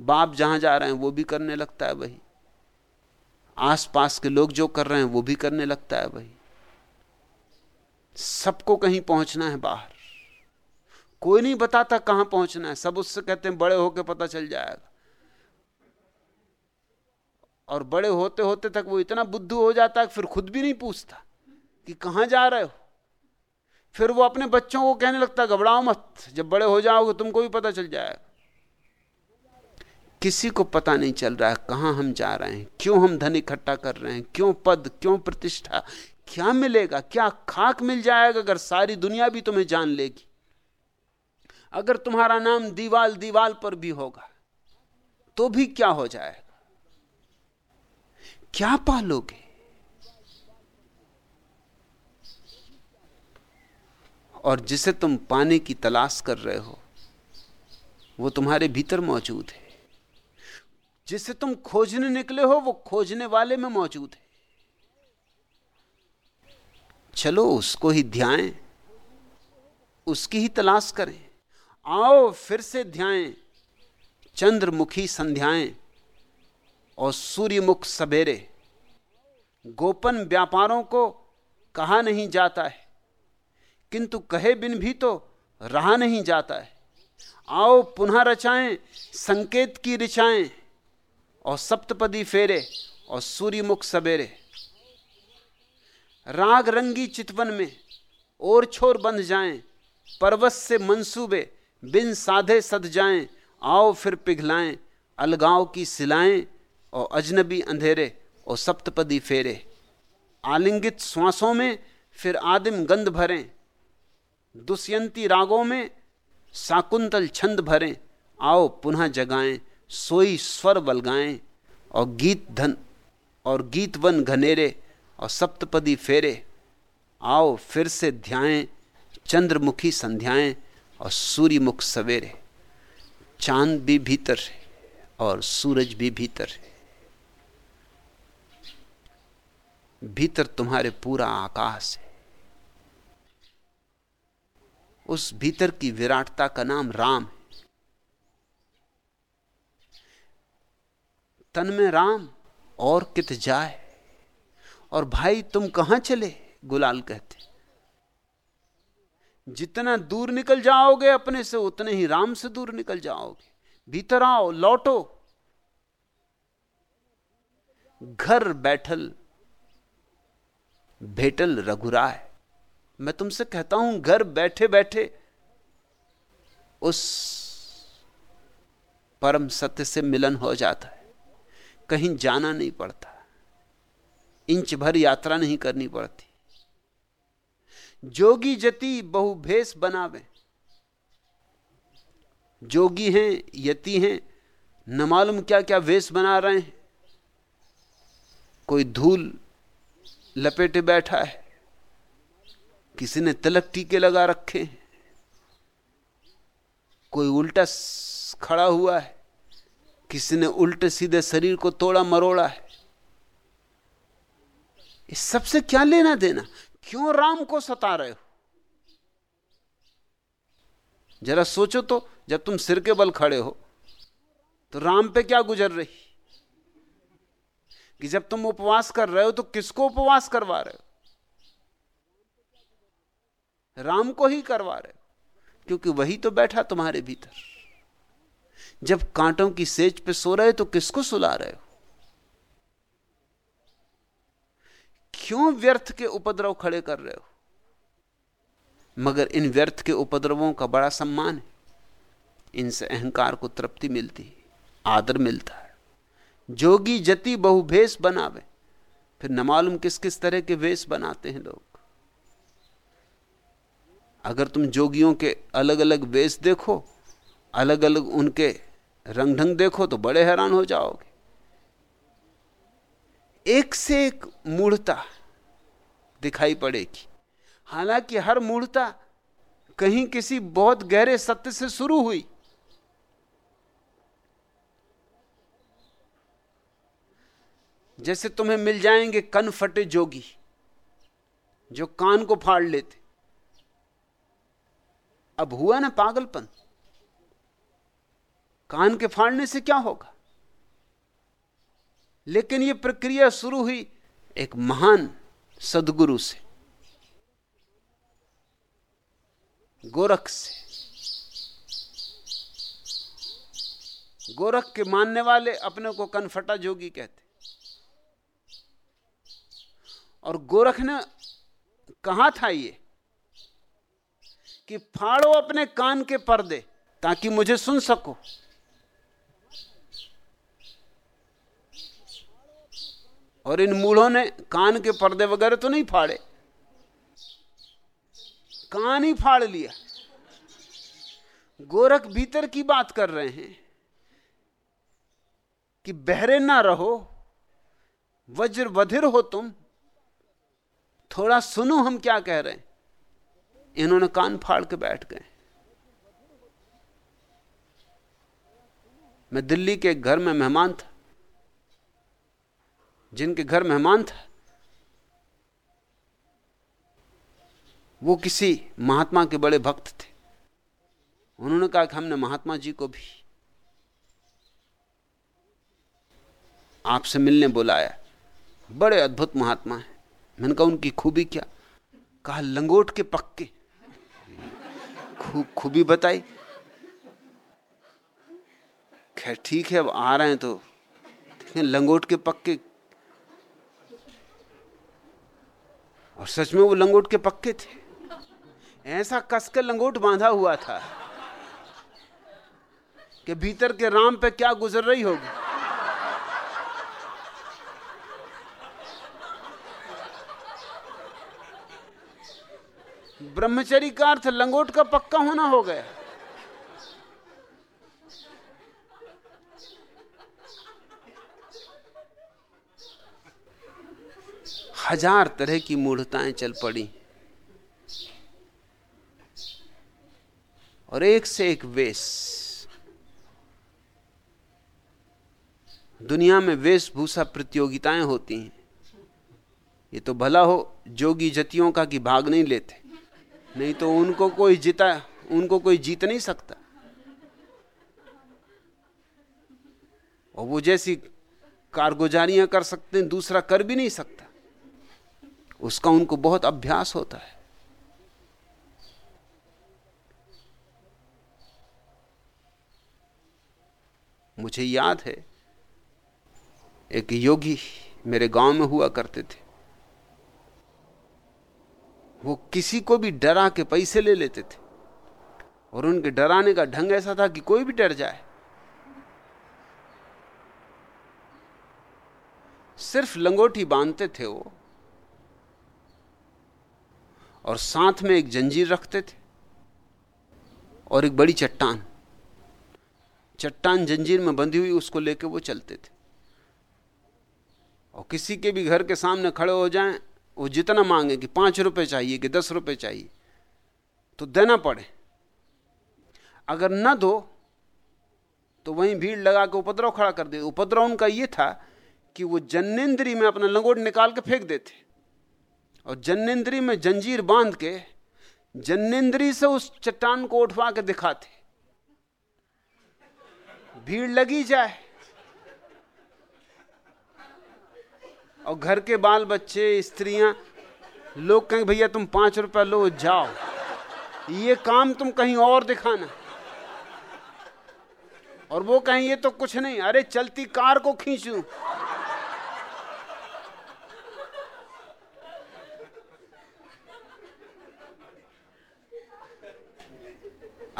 बाप जहाँ जा रहे हैं, वो भी करने लगता है वही। आसपास के लोग जो कर रहे हैं, वो भी करने लगता है वही सबको कहीं पहुँचना है बाहर। कोई नहीं बताता कहाँ पहुँचना है, सब उससे कहते हैं, बड़े होके पता चल जाएगा। और बड़े होते होते तक वो इतना बुद्धू हो जाता है फिर खुद भी नहीं पूछता कि कहाँ जा रहे हो। फिर वो अपने बच्चों को कहने लगता घबराओ मत, जब बड़े हो जाओगे तुमको भी पता चल जाएगा। किसी को पता नहीं चल रहा है कहाँ हम जा रहे हैं, क्यों हम धन इकट्ठा कर रहे हैं, क्यों पद, क्यों प्रतिष्ठा, क्या मिलेगा, क्या खाक मिल जाएगा अगर सारी दुनिया भी तुम्हें जान लेगी? अगर तुम्हारा नाम दीवाल दीवाल पर भी होगा तो भी क्या हो जाएगा? क्या पालोगे? और जिसे तुम पाने की तलाश कर रहे हो, वो तुम्हारे भीतर मौजूद है। जिसे तुम खोजने निकले हो, वो खोजने वाले में मौजूद है। चलो उसको ही ध्याएँ, उसकी ही तलाश करें। आओ फिर से ध्याएँ, चंद्रमुखी संध्याएँ और सूर्यमुख सवेरे। गोपन व्यापारों को कहा नहीं जाता है, किंतु कहे बिन भी तो रहा नहीं जाता है। आओ पुनः रचाएँ, संकेत की ऋचाएँ और सप्तपदी फेरे और सूर्यमुख सवेरे। राग रंगी चितवन में और छोर बंध जाएँ परवस से मंसूबे बिन साधे सद जाएँ, आओ फिर पिघलाएँ, अलगाव की सिलाएँ और अजनबी अंधेरे और सप्तपदी फेरे। आलिंगित श्वासों में फिर आदिम गंध भरें, दुष्यंती रागों में साकुंतल छंद भरें, आओ पुनः जगाएँ सोई स्वर बलगाएँ और गीत धन और गीत वन घनेरे और सप्तपदी फेरे। आओ फिर से ध्याएँ, चंद्रमुखी संध्याएँ और सूर्यमुख सवेरे। चाँद भी भीतर है और सूरज भी भीतर है। भीतर तुम्हारे पूरा आकाश है। उस भीतर की विराटता का नाम राम है। तन में राम और कित जाए? और भाई, तुम कहाँ चले? गुलाल कहते। जितना दूर निकल जाओगे अपने से, उतने ही राम से दूर निकल जाओगे। भीतर आओ, लौटो। घर बैठल, भेटल रघुराय। मैं तुमसे कहता हूँ, घर बैठे बैठे उस परम सत्य से मिलन हो जाता है। कहीं जाना नहीं पड़ता। इंच भर यात्रा नहीं करनी पड़ती। जोगी जति बहु भेष बनावे। जोगी हैं, यति हैं, न मालूम क्या क्या वेश बना रहे हैं। कोई धूल लपेटे बैठा है। किसी ने तिलक टीके लगा रखे हैं। कोई उल्टा खड़ा हुआ है। किसी ने उल्टे सीधे शरीर को तोड़ा, मरोड़ा है। इस सबसे क्या लेना देना? क्यों राम को सता रहे हो? जरा सोचो तो जब तुम सिर के बल खड़े हो तो राम पे क्या गुजर रही? कि जब तुम उपवास कर रहे हो तो किसको उपवास करवा रहे हो? राम को ही करवा रहे हो, क्योंकि वही तो बैठा तुम्हारे भीतर। जब कांटों की सेज पे सो रहे तो किसको सुला रहे हो? क्यों व्यर्थ के उपद्रव खड़े कर रहे हो? मगर इन व्यर्थ के उपद्रवों का बड़ा सम्मान है। इनसे अहंकार को तृप्ति मिलती है, आदर मिलता है। जोगी जति बहु भेष बनावे, फिर न मालूम किस किस तरह के वेश बनाते हैं लोग। अगर तुम जोगियों के अलग अलग वेश देखो अलग अलग उनके रंग ढंग देखो तो बड़े हैरान हो जाओगे। एक से एक मूढ़ता दिखाई पड़ेगी। हालाँकि हर मूढ़ता कहीं किसी बहुत गहरे सत्य से शुरू हुई। जैसे तुम्हें मिल जाएँगे कन फटे जोगी, जो कान को फाड़ लेते। अब हुआ ना पागलपन। कान के फाड़ने से क्या होगा? लेकिन यह प्रक्रिया शुरू हुई एक महान सदगुरु से, गोरख से। गोरख के मानने वाले अपने को कनफटा जोगी कहते। और गोरख ने कहा था ये कि फाड़ो अपने कान के पर्दे ताकि मुझे सुन सको। और इन मूढ़ों ने कान के पर्दे वगैरह तो नहीं फाड़े। कान ही फाड़ लिया। गोरख भीतर की बात कर रहे हैं कि बहरे ना रहो, वज्र वधिर हो तुम। थोड़ा सुनो हम क्या कह रहे हैं। इन्होंने कान फाड़ के बैठ गए। मैं दिल्ली के घर में मेहमान था। जिनके घर मेहमान था। वो किसी महात्मा के बड़े भक्त थे। उन्होंने कहा कि हमने महात्मा जी को भी आपसे मिलने बुलाया। बड़े अद्भुत महात्मा है। मैंने कहा, उनकी खूबी क्या? कहा, लंगोट के पक्के। खूब खूबी बताई। खैर, ठीक है, अब आ रहे हैं तो लंगोट के पक्के और सच में वो लंगोट के पक्के थे। ऐसा कसकर लंगोट बांधा हुआ था कि भीतर के राम पे क्या गुजर रही होगी। ब्रह्मचरी का अर्थ लंगोट का पक्का होना हो गया। हज़ार तरह की मूढ़ताएँ चल पड़ी। और एक से एक वेश। दुनिया में वेशभूषा प्रतियोगिताएँ होती हैं। ये तो भला हो, जोगी जतियों का कि भाग नहीं लेते। नहीं तो उनको कोई जीता, उनको कोई जीत नहीं सकता। और वो जैसी कारगुजारियाँ कर सकते हैं, दूसरा कर भी नहीं सकता। उसका उनको बहुत अभ्यास होता है। मुझे याद है, एक योगी मेरे गाँव में हुआ करते थे। वो किसी को भी डरा के पैसे ले लेते थे। और उनके डराने का ढंग ऐसा था कि कोई भी डर जाए। सिर्फ़ लंगोटी बांधते थे वो। और साथ में एक जंजीर रखते थे और एक बड़ी चट्टान। चट्टान जंजीर में बंधी हुई, उसको लेके वो चलते थे। और किसी के भी घर के सामने खड़े हो जाएँ, वो जितना मांगे कि पाँच रुपए चाहिए, कि दस रुपए चाहिए तो देना पड़े। अगर न दो तो वहीं भीड़ लगा के उपद्रव खड़ा कर दे। उपद्रव उनका यह था कि वो जन्नेन्द्री में अपना लंगोट निकाल के फेंक देते। और जन्नेन्द्री में जंजीर बाँध के जन्नेन्द्री से उस चट्टान को उठवा के दिखाते। भीड़ लगी जाए। और घर के बाल बच्चे स्त्रियाँ, लोग कहें, भैया, तुम पाँच रुपए लो, जाओ। ये काम तुम कहीं और दिखाना। और वो कहें, ये तो कुछ नहीं। अरे, चलती कार को खींचू।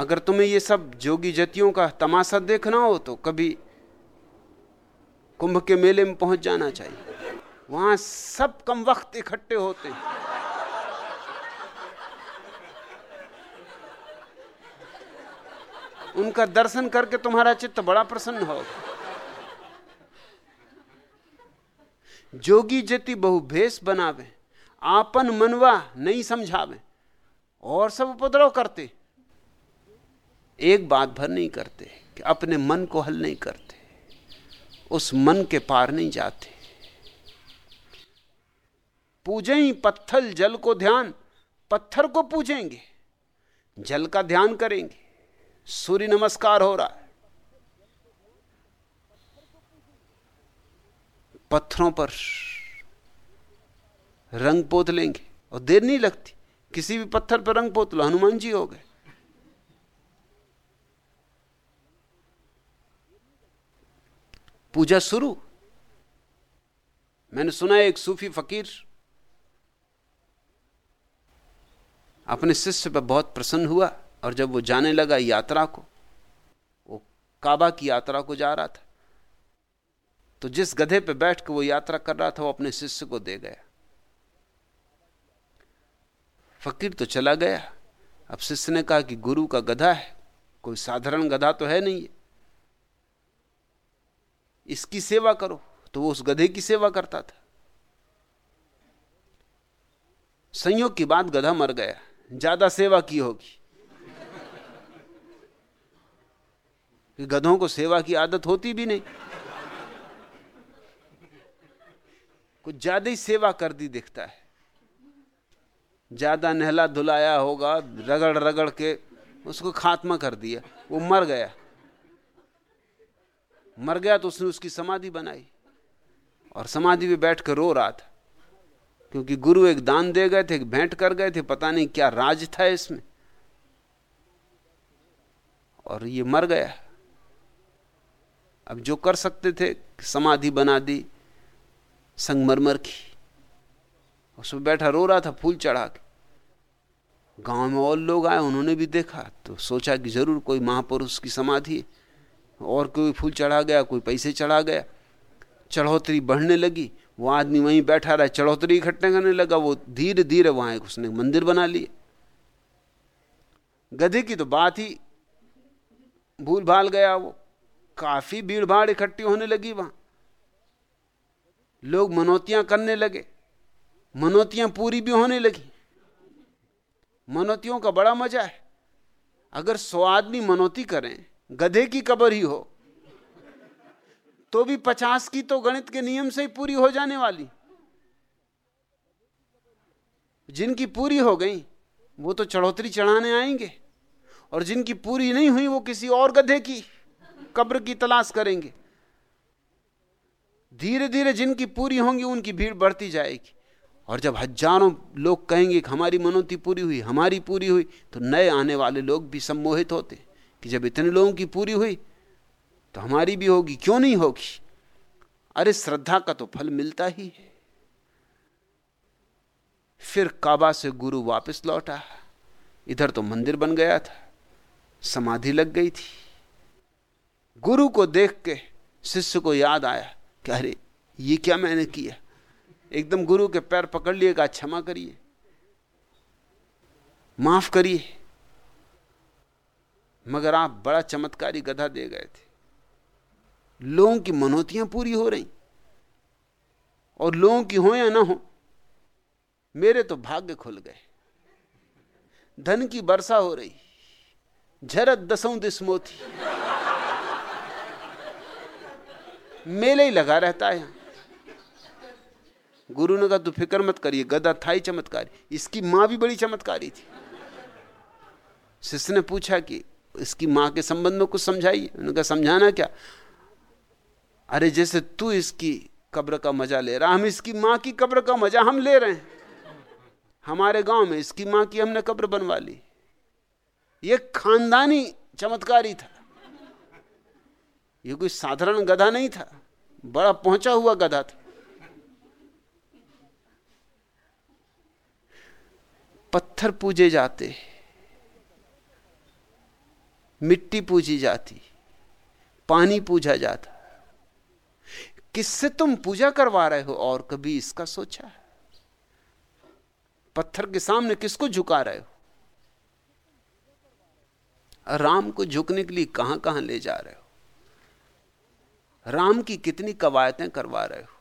अगर तुम्हें ये सब जोगी जतियों का तमाशा देखना हो तो कभी कुंभ के मेले में पहुँच जाना चाहिए। वहाँ सब कम वक्त इकट्ठे होते हैं। उनका दर्शन करके तुम्हारा चित्त बड़ा प्रसन्न होगा जोगी जति बहु भेष बनावे, आपन मनवा नहीं समझावे, और सब उपद्रव करते। एक बात भर नहीं करते, कि अपने मन को हल नहीं करते, उस मन के पार नहीं जाते। पूजे ही पत्थर, जल को ध्यान, पत्थर को पूजेंगे, जल का ध्यान करेंगे, सूर्य नमस्कार हो रहा है। पत्थरों पर रंग पोत लेंगे, और देर नहीं लगती, किसी भी पत्थर पर रंग पोत लो, हनुमान जी हो गए। पूजा शुरू। मैंने सुना एक सूफी फकीर अपने शिष्य पर बहुत प्रसन्न हुआ और जब वो जाने लगा यात्रा को, वो काबा की यात्रा को जा रहा था तो जिस गधे पे बैठ के वो यात्रा कर रहा था, वो अपने शिष्य को दे गया। फकीर तो चला गया। अब शिष्य ने कहा कि गुरु का गधा है, कोई साधारण गधा तो है नहीं इसकी सेवा करो तो वो उस गधे की सेवा करता था। संयोग की बात गधा मर गया, ज़्यादा सेवा की होगी। गधों को सेवा की आदत होती भी नहीं। कुछ ज़्यादा ही सेवा कर दी दिखता है। ज़्यादा नहला धुलाया होगा रगड़ रगड़ के उसको खात्मा कर दिया, वो मर गया। मर गया तो उसने उसकी समाधि बनाई। और समाधि में बैठ कर रो रहा था। क्योंकि गुरु एक दान दे गए थे, एक भेंट कर गए थे, पता नहीं क्या राज था इसमें। और ये मर गया। अब जो कर सकते थे, समाधि बना दी, संगमरमर की। उसमें बैठा रो रहा था, फूल चढ़ा के। गाँव में और लोग आए, उन्होंने भी देखा तो सोचा कि ज़रूर कोई महापुरुष की समाधि है। और कोई फूल चढ़ा गया, कोई पैसे चढ़ा गया। चढ़ोतरी बढ़ने लगी, वो आदमी वहीं बैठा रहा, चढ़ोतरी इकट्ठे करने लगा, वो धीरे धीरे वहाँ एक उसने मंदिर बना लिया। गधे की तो बात ही भूल भाल गया वो। काफ़ी भीड़ भाड़ इकट्ठी होने लगी वहाँ। लोग मनोतियाँ करने लगे, मनोतियाँ पूरी भी होने लगी। मनोतियों का बड़ा मज़ा है। अगर सौ आदमी मनोती करें गधे की कबर ही हो। तो भी पचास की तो गणित के नियम से ही पूरी हो जाने वाली। जिनकी पूरी हो गई, वो तो चढ़ोतरी चढ़ाने आएँगे। और जिनकी पूरी नहीं हुई, वो किसी और गधे की कब्र की तलाश करेंगे। धीरे धीरे जिनकी पूरी होंगी, उनकी भीड़ बढ़ती जाएगी। और जब हज़ारों लोग कहेंगे कि हमारी मनोती पूरी हुई, हमारी पूरी हुई तो नए आने वाले लोग भी सम्मोहित होते। कि जब इतने लोगों की पूरी हुई तो हमारी भी होगी, क्यों नहीं होगी? अरे, श्रद्धा का तो फल मिलता ही है। फिर काबा से गुरु वापस लौटा। इधर तो मंदिर बन गया था, समाधि लग गई थी। गुरु को देख के शिष्य को याद आया कि अरे, ये क्या मैंने किया? एकदम गुरु के पैर पकड़ लिए का क्षमा करिए। माफ़ करिए। मगर आप बड़ा चमत्कारी गधा दे गए थे। लोगों की मनोतियाँ पूरी हो रही। और लोगों की हो या ना हो, मेरे तो भाग्य खुल गए। धन की वर्षा हो रही, झरत दसों दिस मोती। मेले ही लगा रहता है गुरु ने कहा, तू फ़िक्र मत करिए गदा था ही चमत्कारी, इसकी माँ भी बड़ी चमत्कारी थी। शिष्य ने पूछा कि इसकी माँ के संबंध में कुछ समझाइए? उन्होंने कहा, समझाना क्या? अरे, जैसे तू इसकी कब्र का मज़ा ले रहा, हम इसकी माँ की कब्र का मज़ा हम ले रहे हैं। हमारे गाँव में इसकी माँ की हमने कब्र बनवा ली। ये खानदानी चमत्कारी था। ये कोई साधारण गधा नहीं था, बड़ा पहुँचा हुआ गधा था। पत्थर पूजे जाते मिट्टी पूजी जाती, पानी पूजा जाता। किससे तुम पूजा करवा रहे हो? और कभी इसका सोचा है? पत्थर के सामने किसको झुका रहे हो? राम को झुकने के लिए कहाँ कहाँ ले जा रहे हो? राम की कितनी कवायतें करवा रहे हो?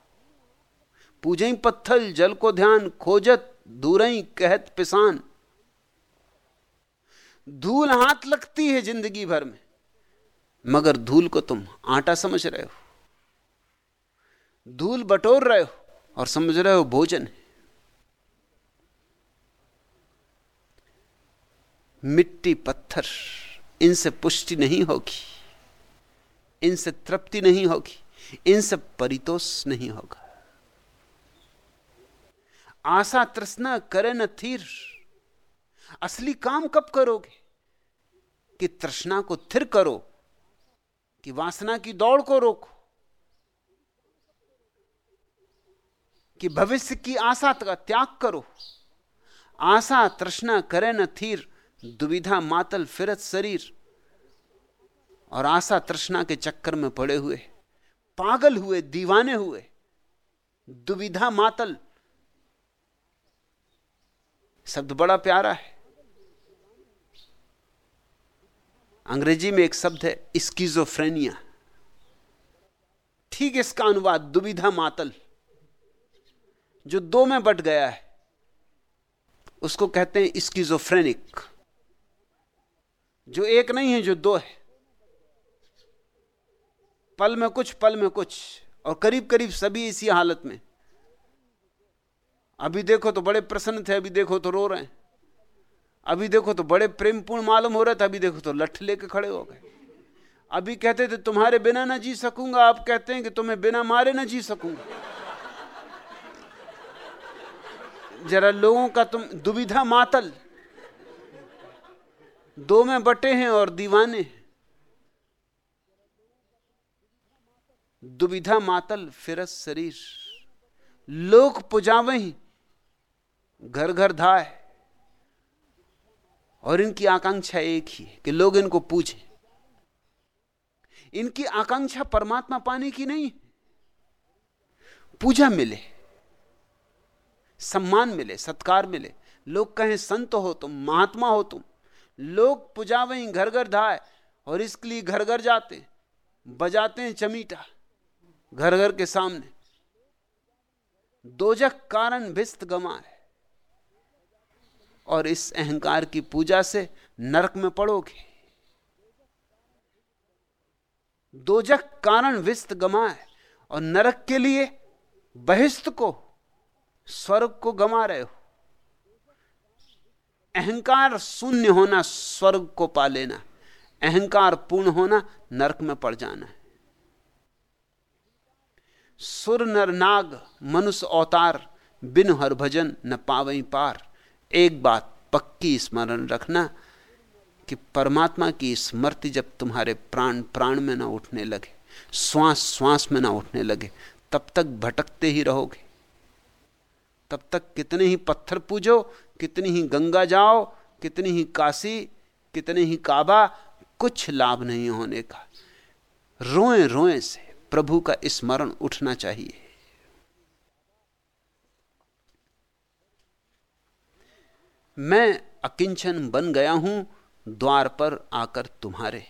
पूजई पत्थर, जल को ध्यान, खोजत दूरई कहत, पिसान। धूल हाथ लगती है ज़िंदगी भर में, मगर धूल को तुम आटा समझ रहे हो। धूल बटोर रहे हो और समझ रहे हो भोजन है। मिट्टी पत्थर, इनसे पुष्टि नहीं होगी, इनसे तृप्ति नहीं होगी, इनसे परितोष नहीं होगा। आशा तृष्णा करे न थीर असली काम कब करोगे? कि तृष्णा को थिर करो, कि वासना की दौड़ को रोको, कि भविष्य की आशा का त्याग करो। आशा तृष्णा करे न थीर दुविधा मातल फिरत शरीर। और आशा तृष्णा के चक्कर में पड़े हुए, पागल हुए, दीवाने हुए, दुविधा मातल। शब्द बड़ा प्यारा है। अंग्रेज़ी में एक शब्द है, स्कीजोफ्रेनिया। ठीक इसका अनुवाद, दुविधा मातल। जो दो में बट गया है, उसको कहते हैं स्कीजोफ्रेनिक। जो एक नहीं है, जो दो है। पल में कुछ, पल में कुछ, और करीब करीब सभी इसी हालत में। अभी देखो तो बड़े प्रसन्न थे, अभी देखो तो रो रहे हैं। अभी देखो तो बड़े प्रेमपूर्ण मालूम हो रहे थे, अभी देखो तो लठ लेके खड़े हो गए। अभी कहते थे, तुम्हारे बिना ना जी सकूँगा। आप कहते हैं कि, तुम्हें बिना मारे ना जी सकूँगा। जरा लोगों का तुम, दुविधा मातल। दो में बटे हैं और दीवाने दुविधा मातल, फिरस शरीर। लोक पुजावे घर घर धाए और इनकी आकांक्षा एक ही है कि लोग इनको पूछें। इनकी आकांक्षा परमात्मा पाने की नहीं। पूजा मिले, सम्मान मिले, सत्कार मिले। लोग कहें, संत हो तुम, महात्मा हो तुम। लोग पूजा वहीं घर घर धाए और इसके लिए घर घर जाते बजाते हैं चमीटा घर घर के सामने। दोजक कारण भिस्त गमा है। और इस अहंकार की पूजा से नरक में पड़ोगे। दोजक कारण विस्त गमाए और नरक के लिए बहिस्त को, स्वर्ग को गमा रहे हो। अहंकार शून्य होना, स्वर्ग को पा लेना। अहंकार पूर्ण होना, नरक में पड़ जाना है। सुर नर नाग, मनुष्य अवतार, बिन हर भजन न पावई पार। एक बात पक्की स्मरण रखना कि परमात्मा की स्मृति जब तुम्हारे प्राण प्राण में ना उठने लगे, श्वास श्वास में ना उठने लगे, तब तक भटकते ही रहोगे। तब तक कितने ही पत्थर पूजो, कितनी ही गंगा जाओ, कितनी ही काशी, कितने ही काबा, कुछ लाभ नहीं होने का। रोए रोए से प्रभु का स्मरण उठना चाहिए। मैं अकिंचन बन गया हूँ द्वार पर आकर तुम्हारे।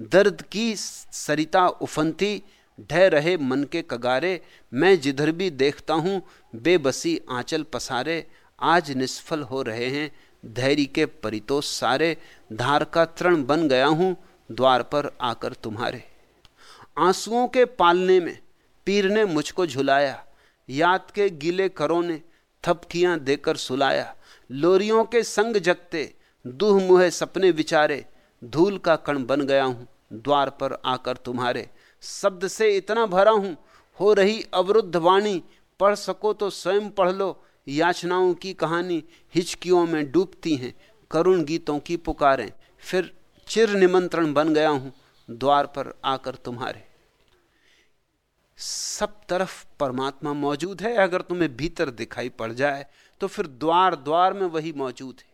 दर्द की सरिता उफनती, ढह रहे मन के कगारे। मैं जिधर भी देखता हूँ, बेबसी आंचल पसारे। आज निष्फल हो रहे हैं, धैर्य के परितोष सारे। धार का तृण बन गया हूँ, द्वार पर आकर तुम्हारे। आंसुओं के पालने में, पीर ने मुझको झुलाया। याद के गीले करों ने थपकियाँ देकर सुलाया। लोरियों के संग जगते, दूह मुहे सपने विचारे, धूल का कण बन गया हूँ, द्वार पर आकर तुम्हारे। शब्द से इतना भरा हूँ, हो रही अवरुद्ध वाणी, पढ़ सको तो स्वयं पढ़ लो, याचनाओं की कहानी हिचकियों में डूबती हैं, करुण गीतों की पुकारें, फिर चिर निमंत्रण बन गया हूँ, द्वार पर आकर तुम्हारे। सब तरफ़ परमात्मा मौजूद है, अगर तुम्हें भीतर दिखाई पड़ जाए तो फिर द्वार द्वार में वही मौजूद है।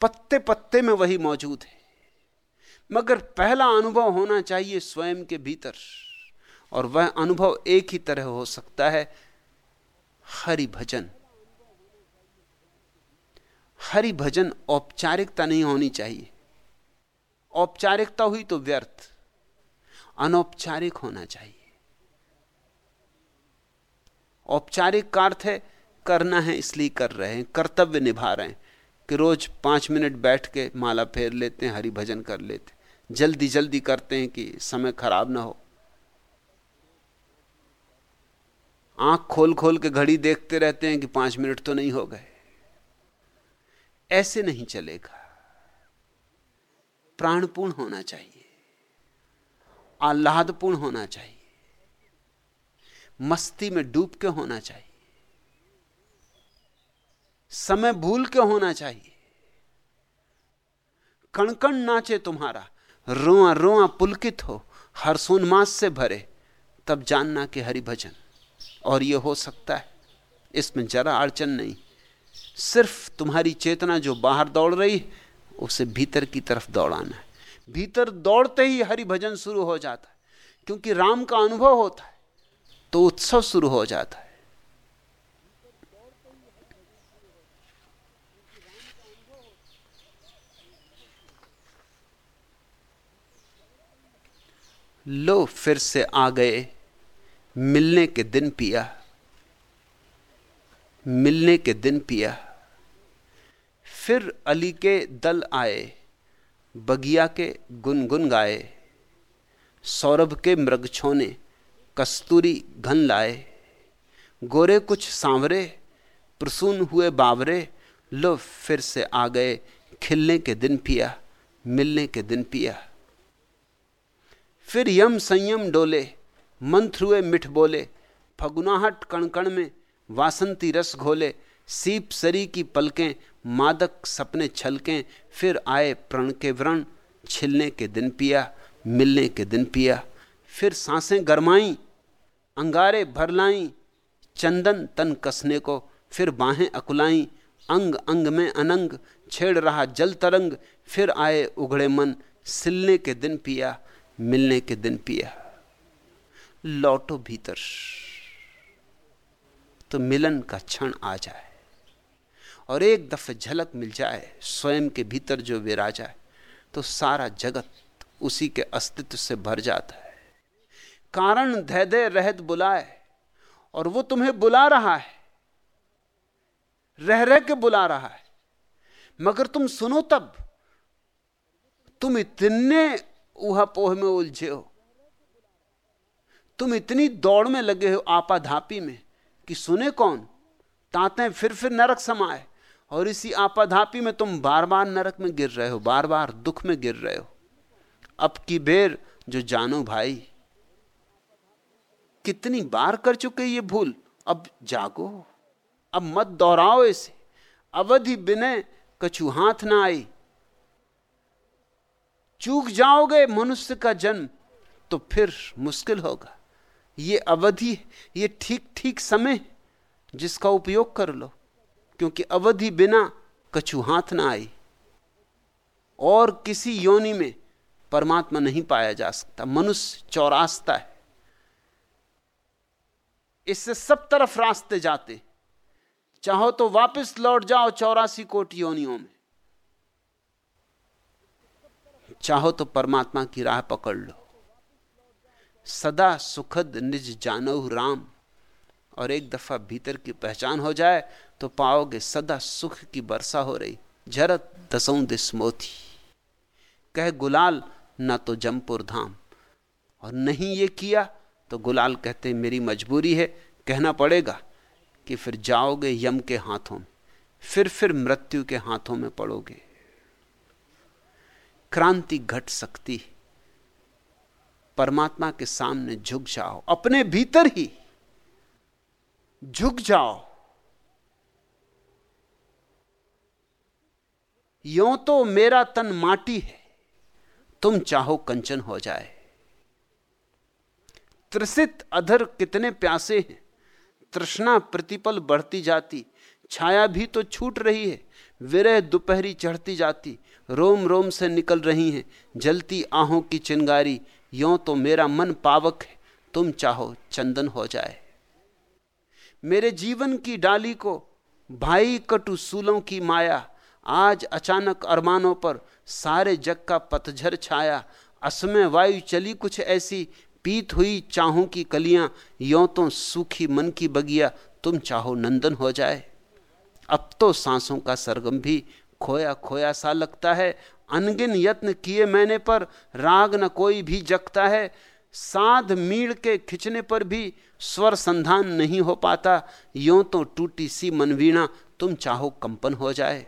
पत्ते पत्ते में वही मौजूद है। मगर पहला अनुभव होना चाहिए स्वयं के भीतर, और वह अनुभव एक ही तरह हो सकता है, हरि भजन। हरि भजन औपचारिकता नहीं होनी चाहिए। औपचारिकता हुई तो व्यर्थ, अनौपचारिक होना चाहिए। औपचारिक का अर्थ है करना है इसलिए कर रहे हैं, कर्तव्य निभा रहे हैं कि रोज पाँच मिनट बैठ के माला फेर लेते हैं, हरि भजन कर लेते हैं। जल्दी जल्दी करते हैं कि समय खराब ना हो। आँख खोल खोल के घड़ी देखते रहते हैं कि पाँच मिनट तो नहीं हो गए। ऐसे नहीं चलेगा। प्राणपूर्ण होना चाहिए। आह्लादपूर्ण होना चाहिए। मस्ती में डूब के होना चाहिए। समय भूल के होना चाहिए। कणकण नाचे तुम्हारा। रोआ रोआ पुलकित हो। हर हर्षोन्मास से भरे। तब जानना कि हरि भजन और यह हो सकता है। इसमें जरा अड़चन नहीं। सिर्फ़ तुम्हारी चेतना जो बाहर दौड़ रही, उसे भीतर की तरफ़ दौड़ाना है। भीतर दौड़ते ही हरि भजन शुरू हो जाता है। क्योंकि राम का अनुभव होता है तो उत्सव शुरू हो जाता है। लो फिर से आ गए। मिलने के दिन पिया। मिलने के दिन पिया। फिर अली के दल आए, बगिया के गुनगुन गाए, सौरभ के मृग छोने, कस्तूरी घन लाए। गोरे कुछ सांवरे, प्रसून हुए बावरे, लो फिर से आ गए। खिलने के दिन पिया, मिलने के दिन पिया। फिर यम संयम डोले, मंत्र हुए मिठ बोले, फगुनाहट कणकण में वासंती रस घोले, सीप सरी की पलकें, मादक सपने छलकें, फिर आए प्रण के व्रण, छिलने के दिन पिया, मिलने के दिन पिया। फिर साँसें गरमाई, अंगारे भर लाई, चंदन तन कसने को, फिर बाहें अकुलाई, अंग अंग में अनंग, छेड़ रहा जल तरंग, फिर आए उघड़े मन, सिलने के दिन पिया। मिलने के दिन पिया। लौटो भीतर। तो मिलन का क्षण आ जाए। और एक दफे झलक मिल जाए स्वयं के भीतर जो विराजा है तो सारा जगत उसी के अस्तित्व से भर जाता है। कारण धैर्य रहत बुलाए, और वो तुम्हें बुला रहा है। रह रह के बुला रहा है। मगर तुम सुनो तब, तुम इतने ऊहापोह में उलझे हो। तुम इतनी दौड़ में लगे हो आपाधापी में कि सुने कौन? ताते फिर फिर नरक समाए और इसी आपाधापी में तुम बार बार नरक में गिर रहे हो, बार बार दुख में गिर रहे हो। अब की बेर जो जानो भाई। कितनी बार कर चुके ये भूल? अब जागो। अब मत दोहराओ इसे। अवधि बिने कछु हाथ ना आई। चूक जाओगे मनुष्य का जन्म तो फिर मुश्किल होगा। ये अवधि, ये ठीक ठीक समय जिसका उपयोग कर लो, क्योंकि अवधि बिना कछु हाथ ना आई। और किसी योनि में परमात्मा नहीं पाया जा सकता, मनुष्य चौरास्ता है। इससे सब तरफ़ रास्ते जाते। चाहो तो वापस लौट जाओ चौरासी कोटि योनियों में। चाहो तो परमात्मा की राह पकड़ लो। सदा सुखद निज जानो राम, और एक दफ़ा भीतर की पहचान हो जाए तो पाओगे सदा सुख की वर्षा हो रही। झरत दसों दिस मोती। कह गुलाल, ना तो जमपुर धाम। और नहीं ये किया तो गुलाल कहते, मेरी मजबूरी है, कहना पड़ेगा कि फिर जाओगे यम के हाथों में, फिर फिर मृत्यु के हाथों में पड़ोगे। क्रांति घट सकती है। परमात्मा के सामने झुक जाओ, अपने भीतर ही झुक जाओ। यो तो मेरा तन माटी है, तुम चाहो कंचन हो जाए। त्रसित अधर कितने प्यासे हैं, तृष्णा प्रतिपल बढ़ती जाती, छाया भी तो छूट रही है, विरह दोपहरी चढ़ती जाती रोम रोम से निकल रही हैं। जलती आहों की चिंगारी, यो तो मेरा मन पावक है। तुम चाहो चंदन हो जाए। मेरे जीवन की डाली को भाई कटु सूलों की माया, आज अचानक अरमानों पर सारे जग का पतझर छाया। असमय वायु चली कुछ ऐसी, पीत हुई चाहों की कलियाँ, यो तो सूखी मन की बगिया। तुम चाहो नंदन हो जाए। अब तो सांसों का सरगम भी खोया खोया सा लगता है, अनगिन यत्न किए मैंने पर राग न कोई भी जगता है। साध मीड़ के खिंचने पर भी स्वर संधान नहीं हो पाता। यो तो टूटी सी मनवीणा, तुम चाहो कंपन हो जाए।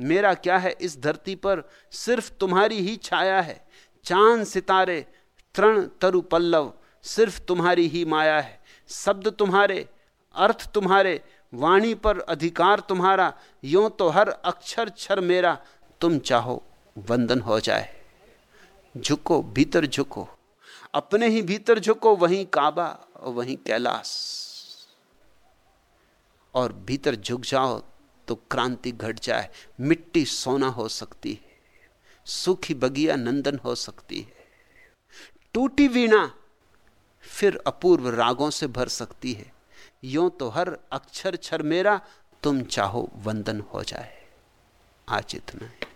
मेरा क्या है इस धरती पर? सिर्फ़ तुम्हारी ही छाया है। चाँद सितारे, तृण तरु पल्लव, सिर्फ़ तुम्हारी ही माया है। शब्द तुम्हारे, अर्थ तुम्हारे वाणी पर अधिकार तुम्हारा, यो तो हर अक्षर क्षर मेरा। तुम चाहो वंदन हो जाए। झुको, भीतर झुको। अपने ही भीतर झुको, वहीं काबा और वहीं कैलाश। और भीतर झुक जाओ तो क्रांति घट जाए। मिट्टी सोना हो सकती है। सुखी बगिया नंदन हो सकती है। टूटी वीणा, फिर अपूर्व रागों से भर सकती है। यो तो हर अक्षर छर मेरा तुम चाहो वंदन हो जाए। आज इतना है।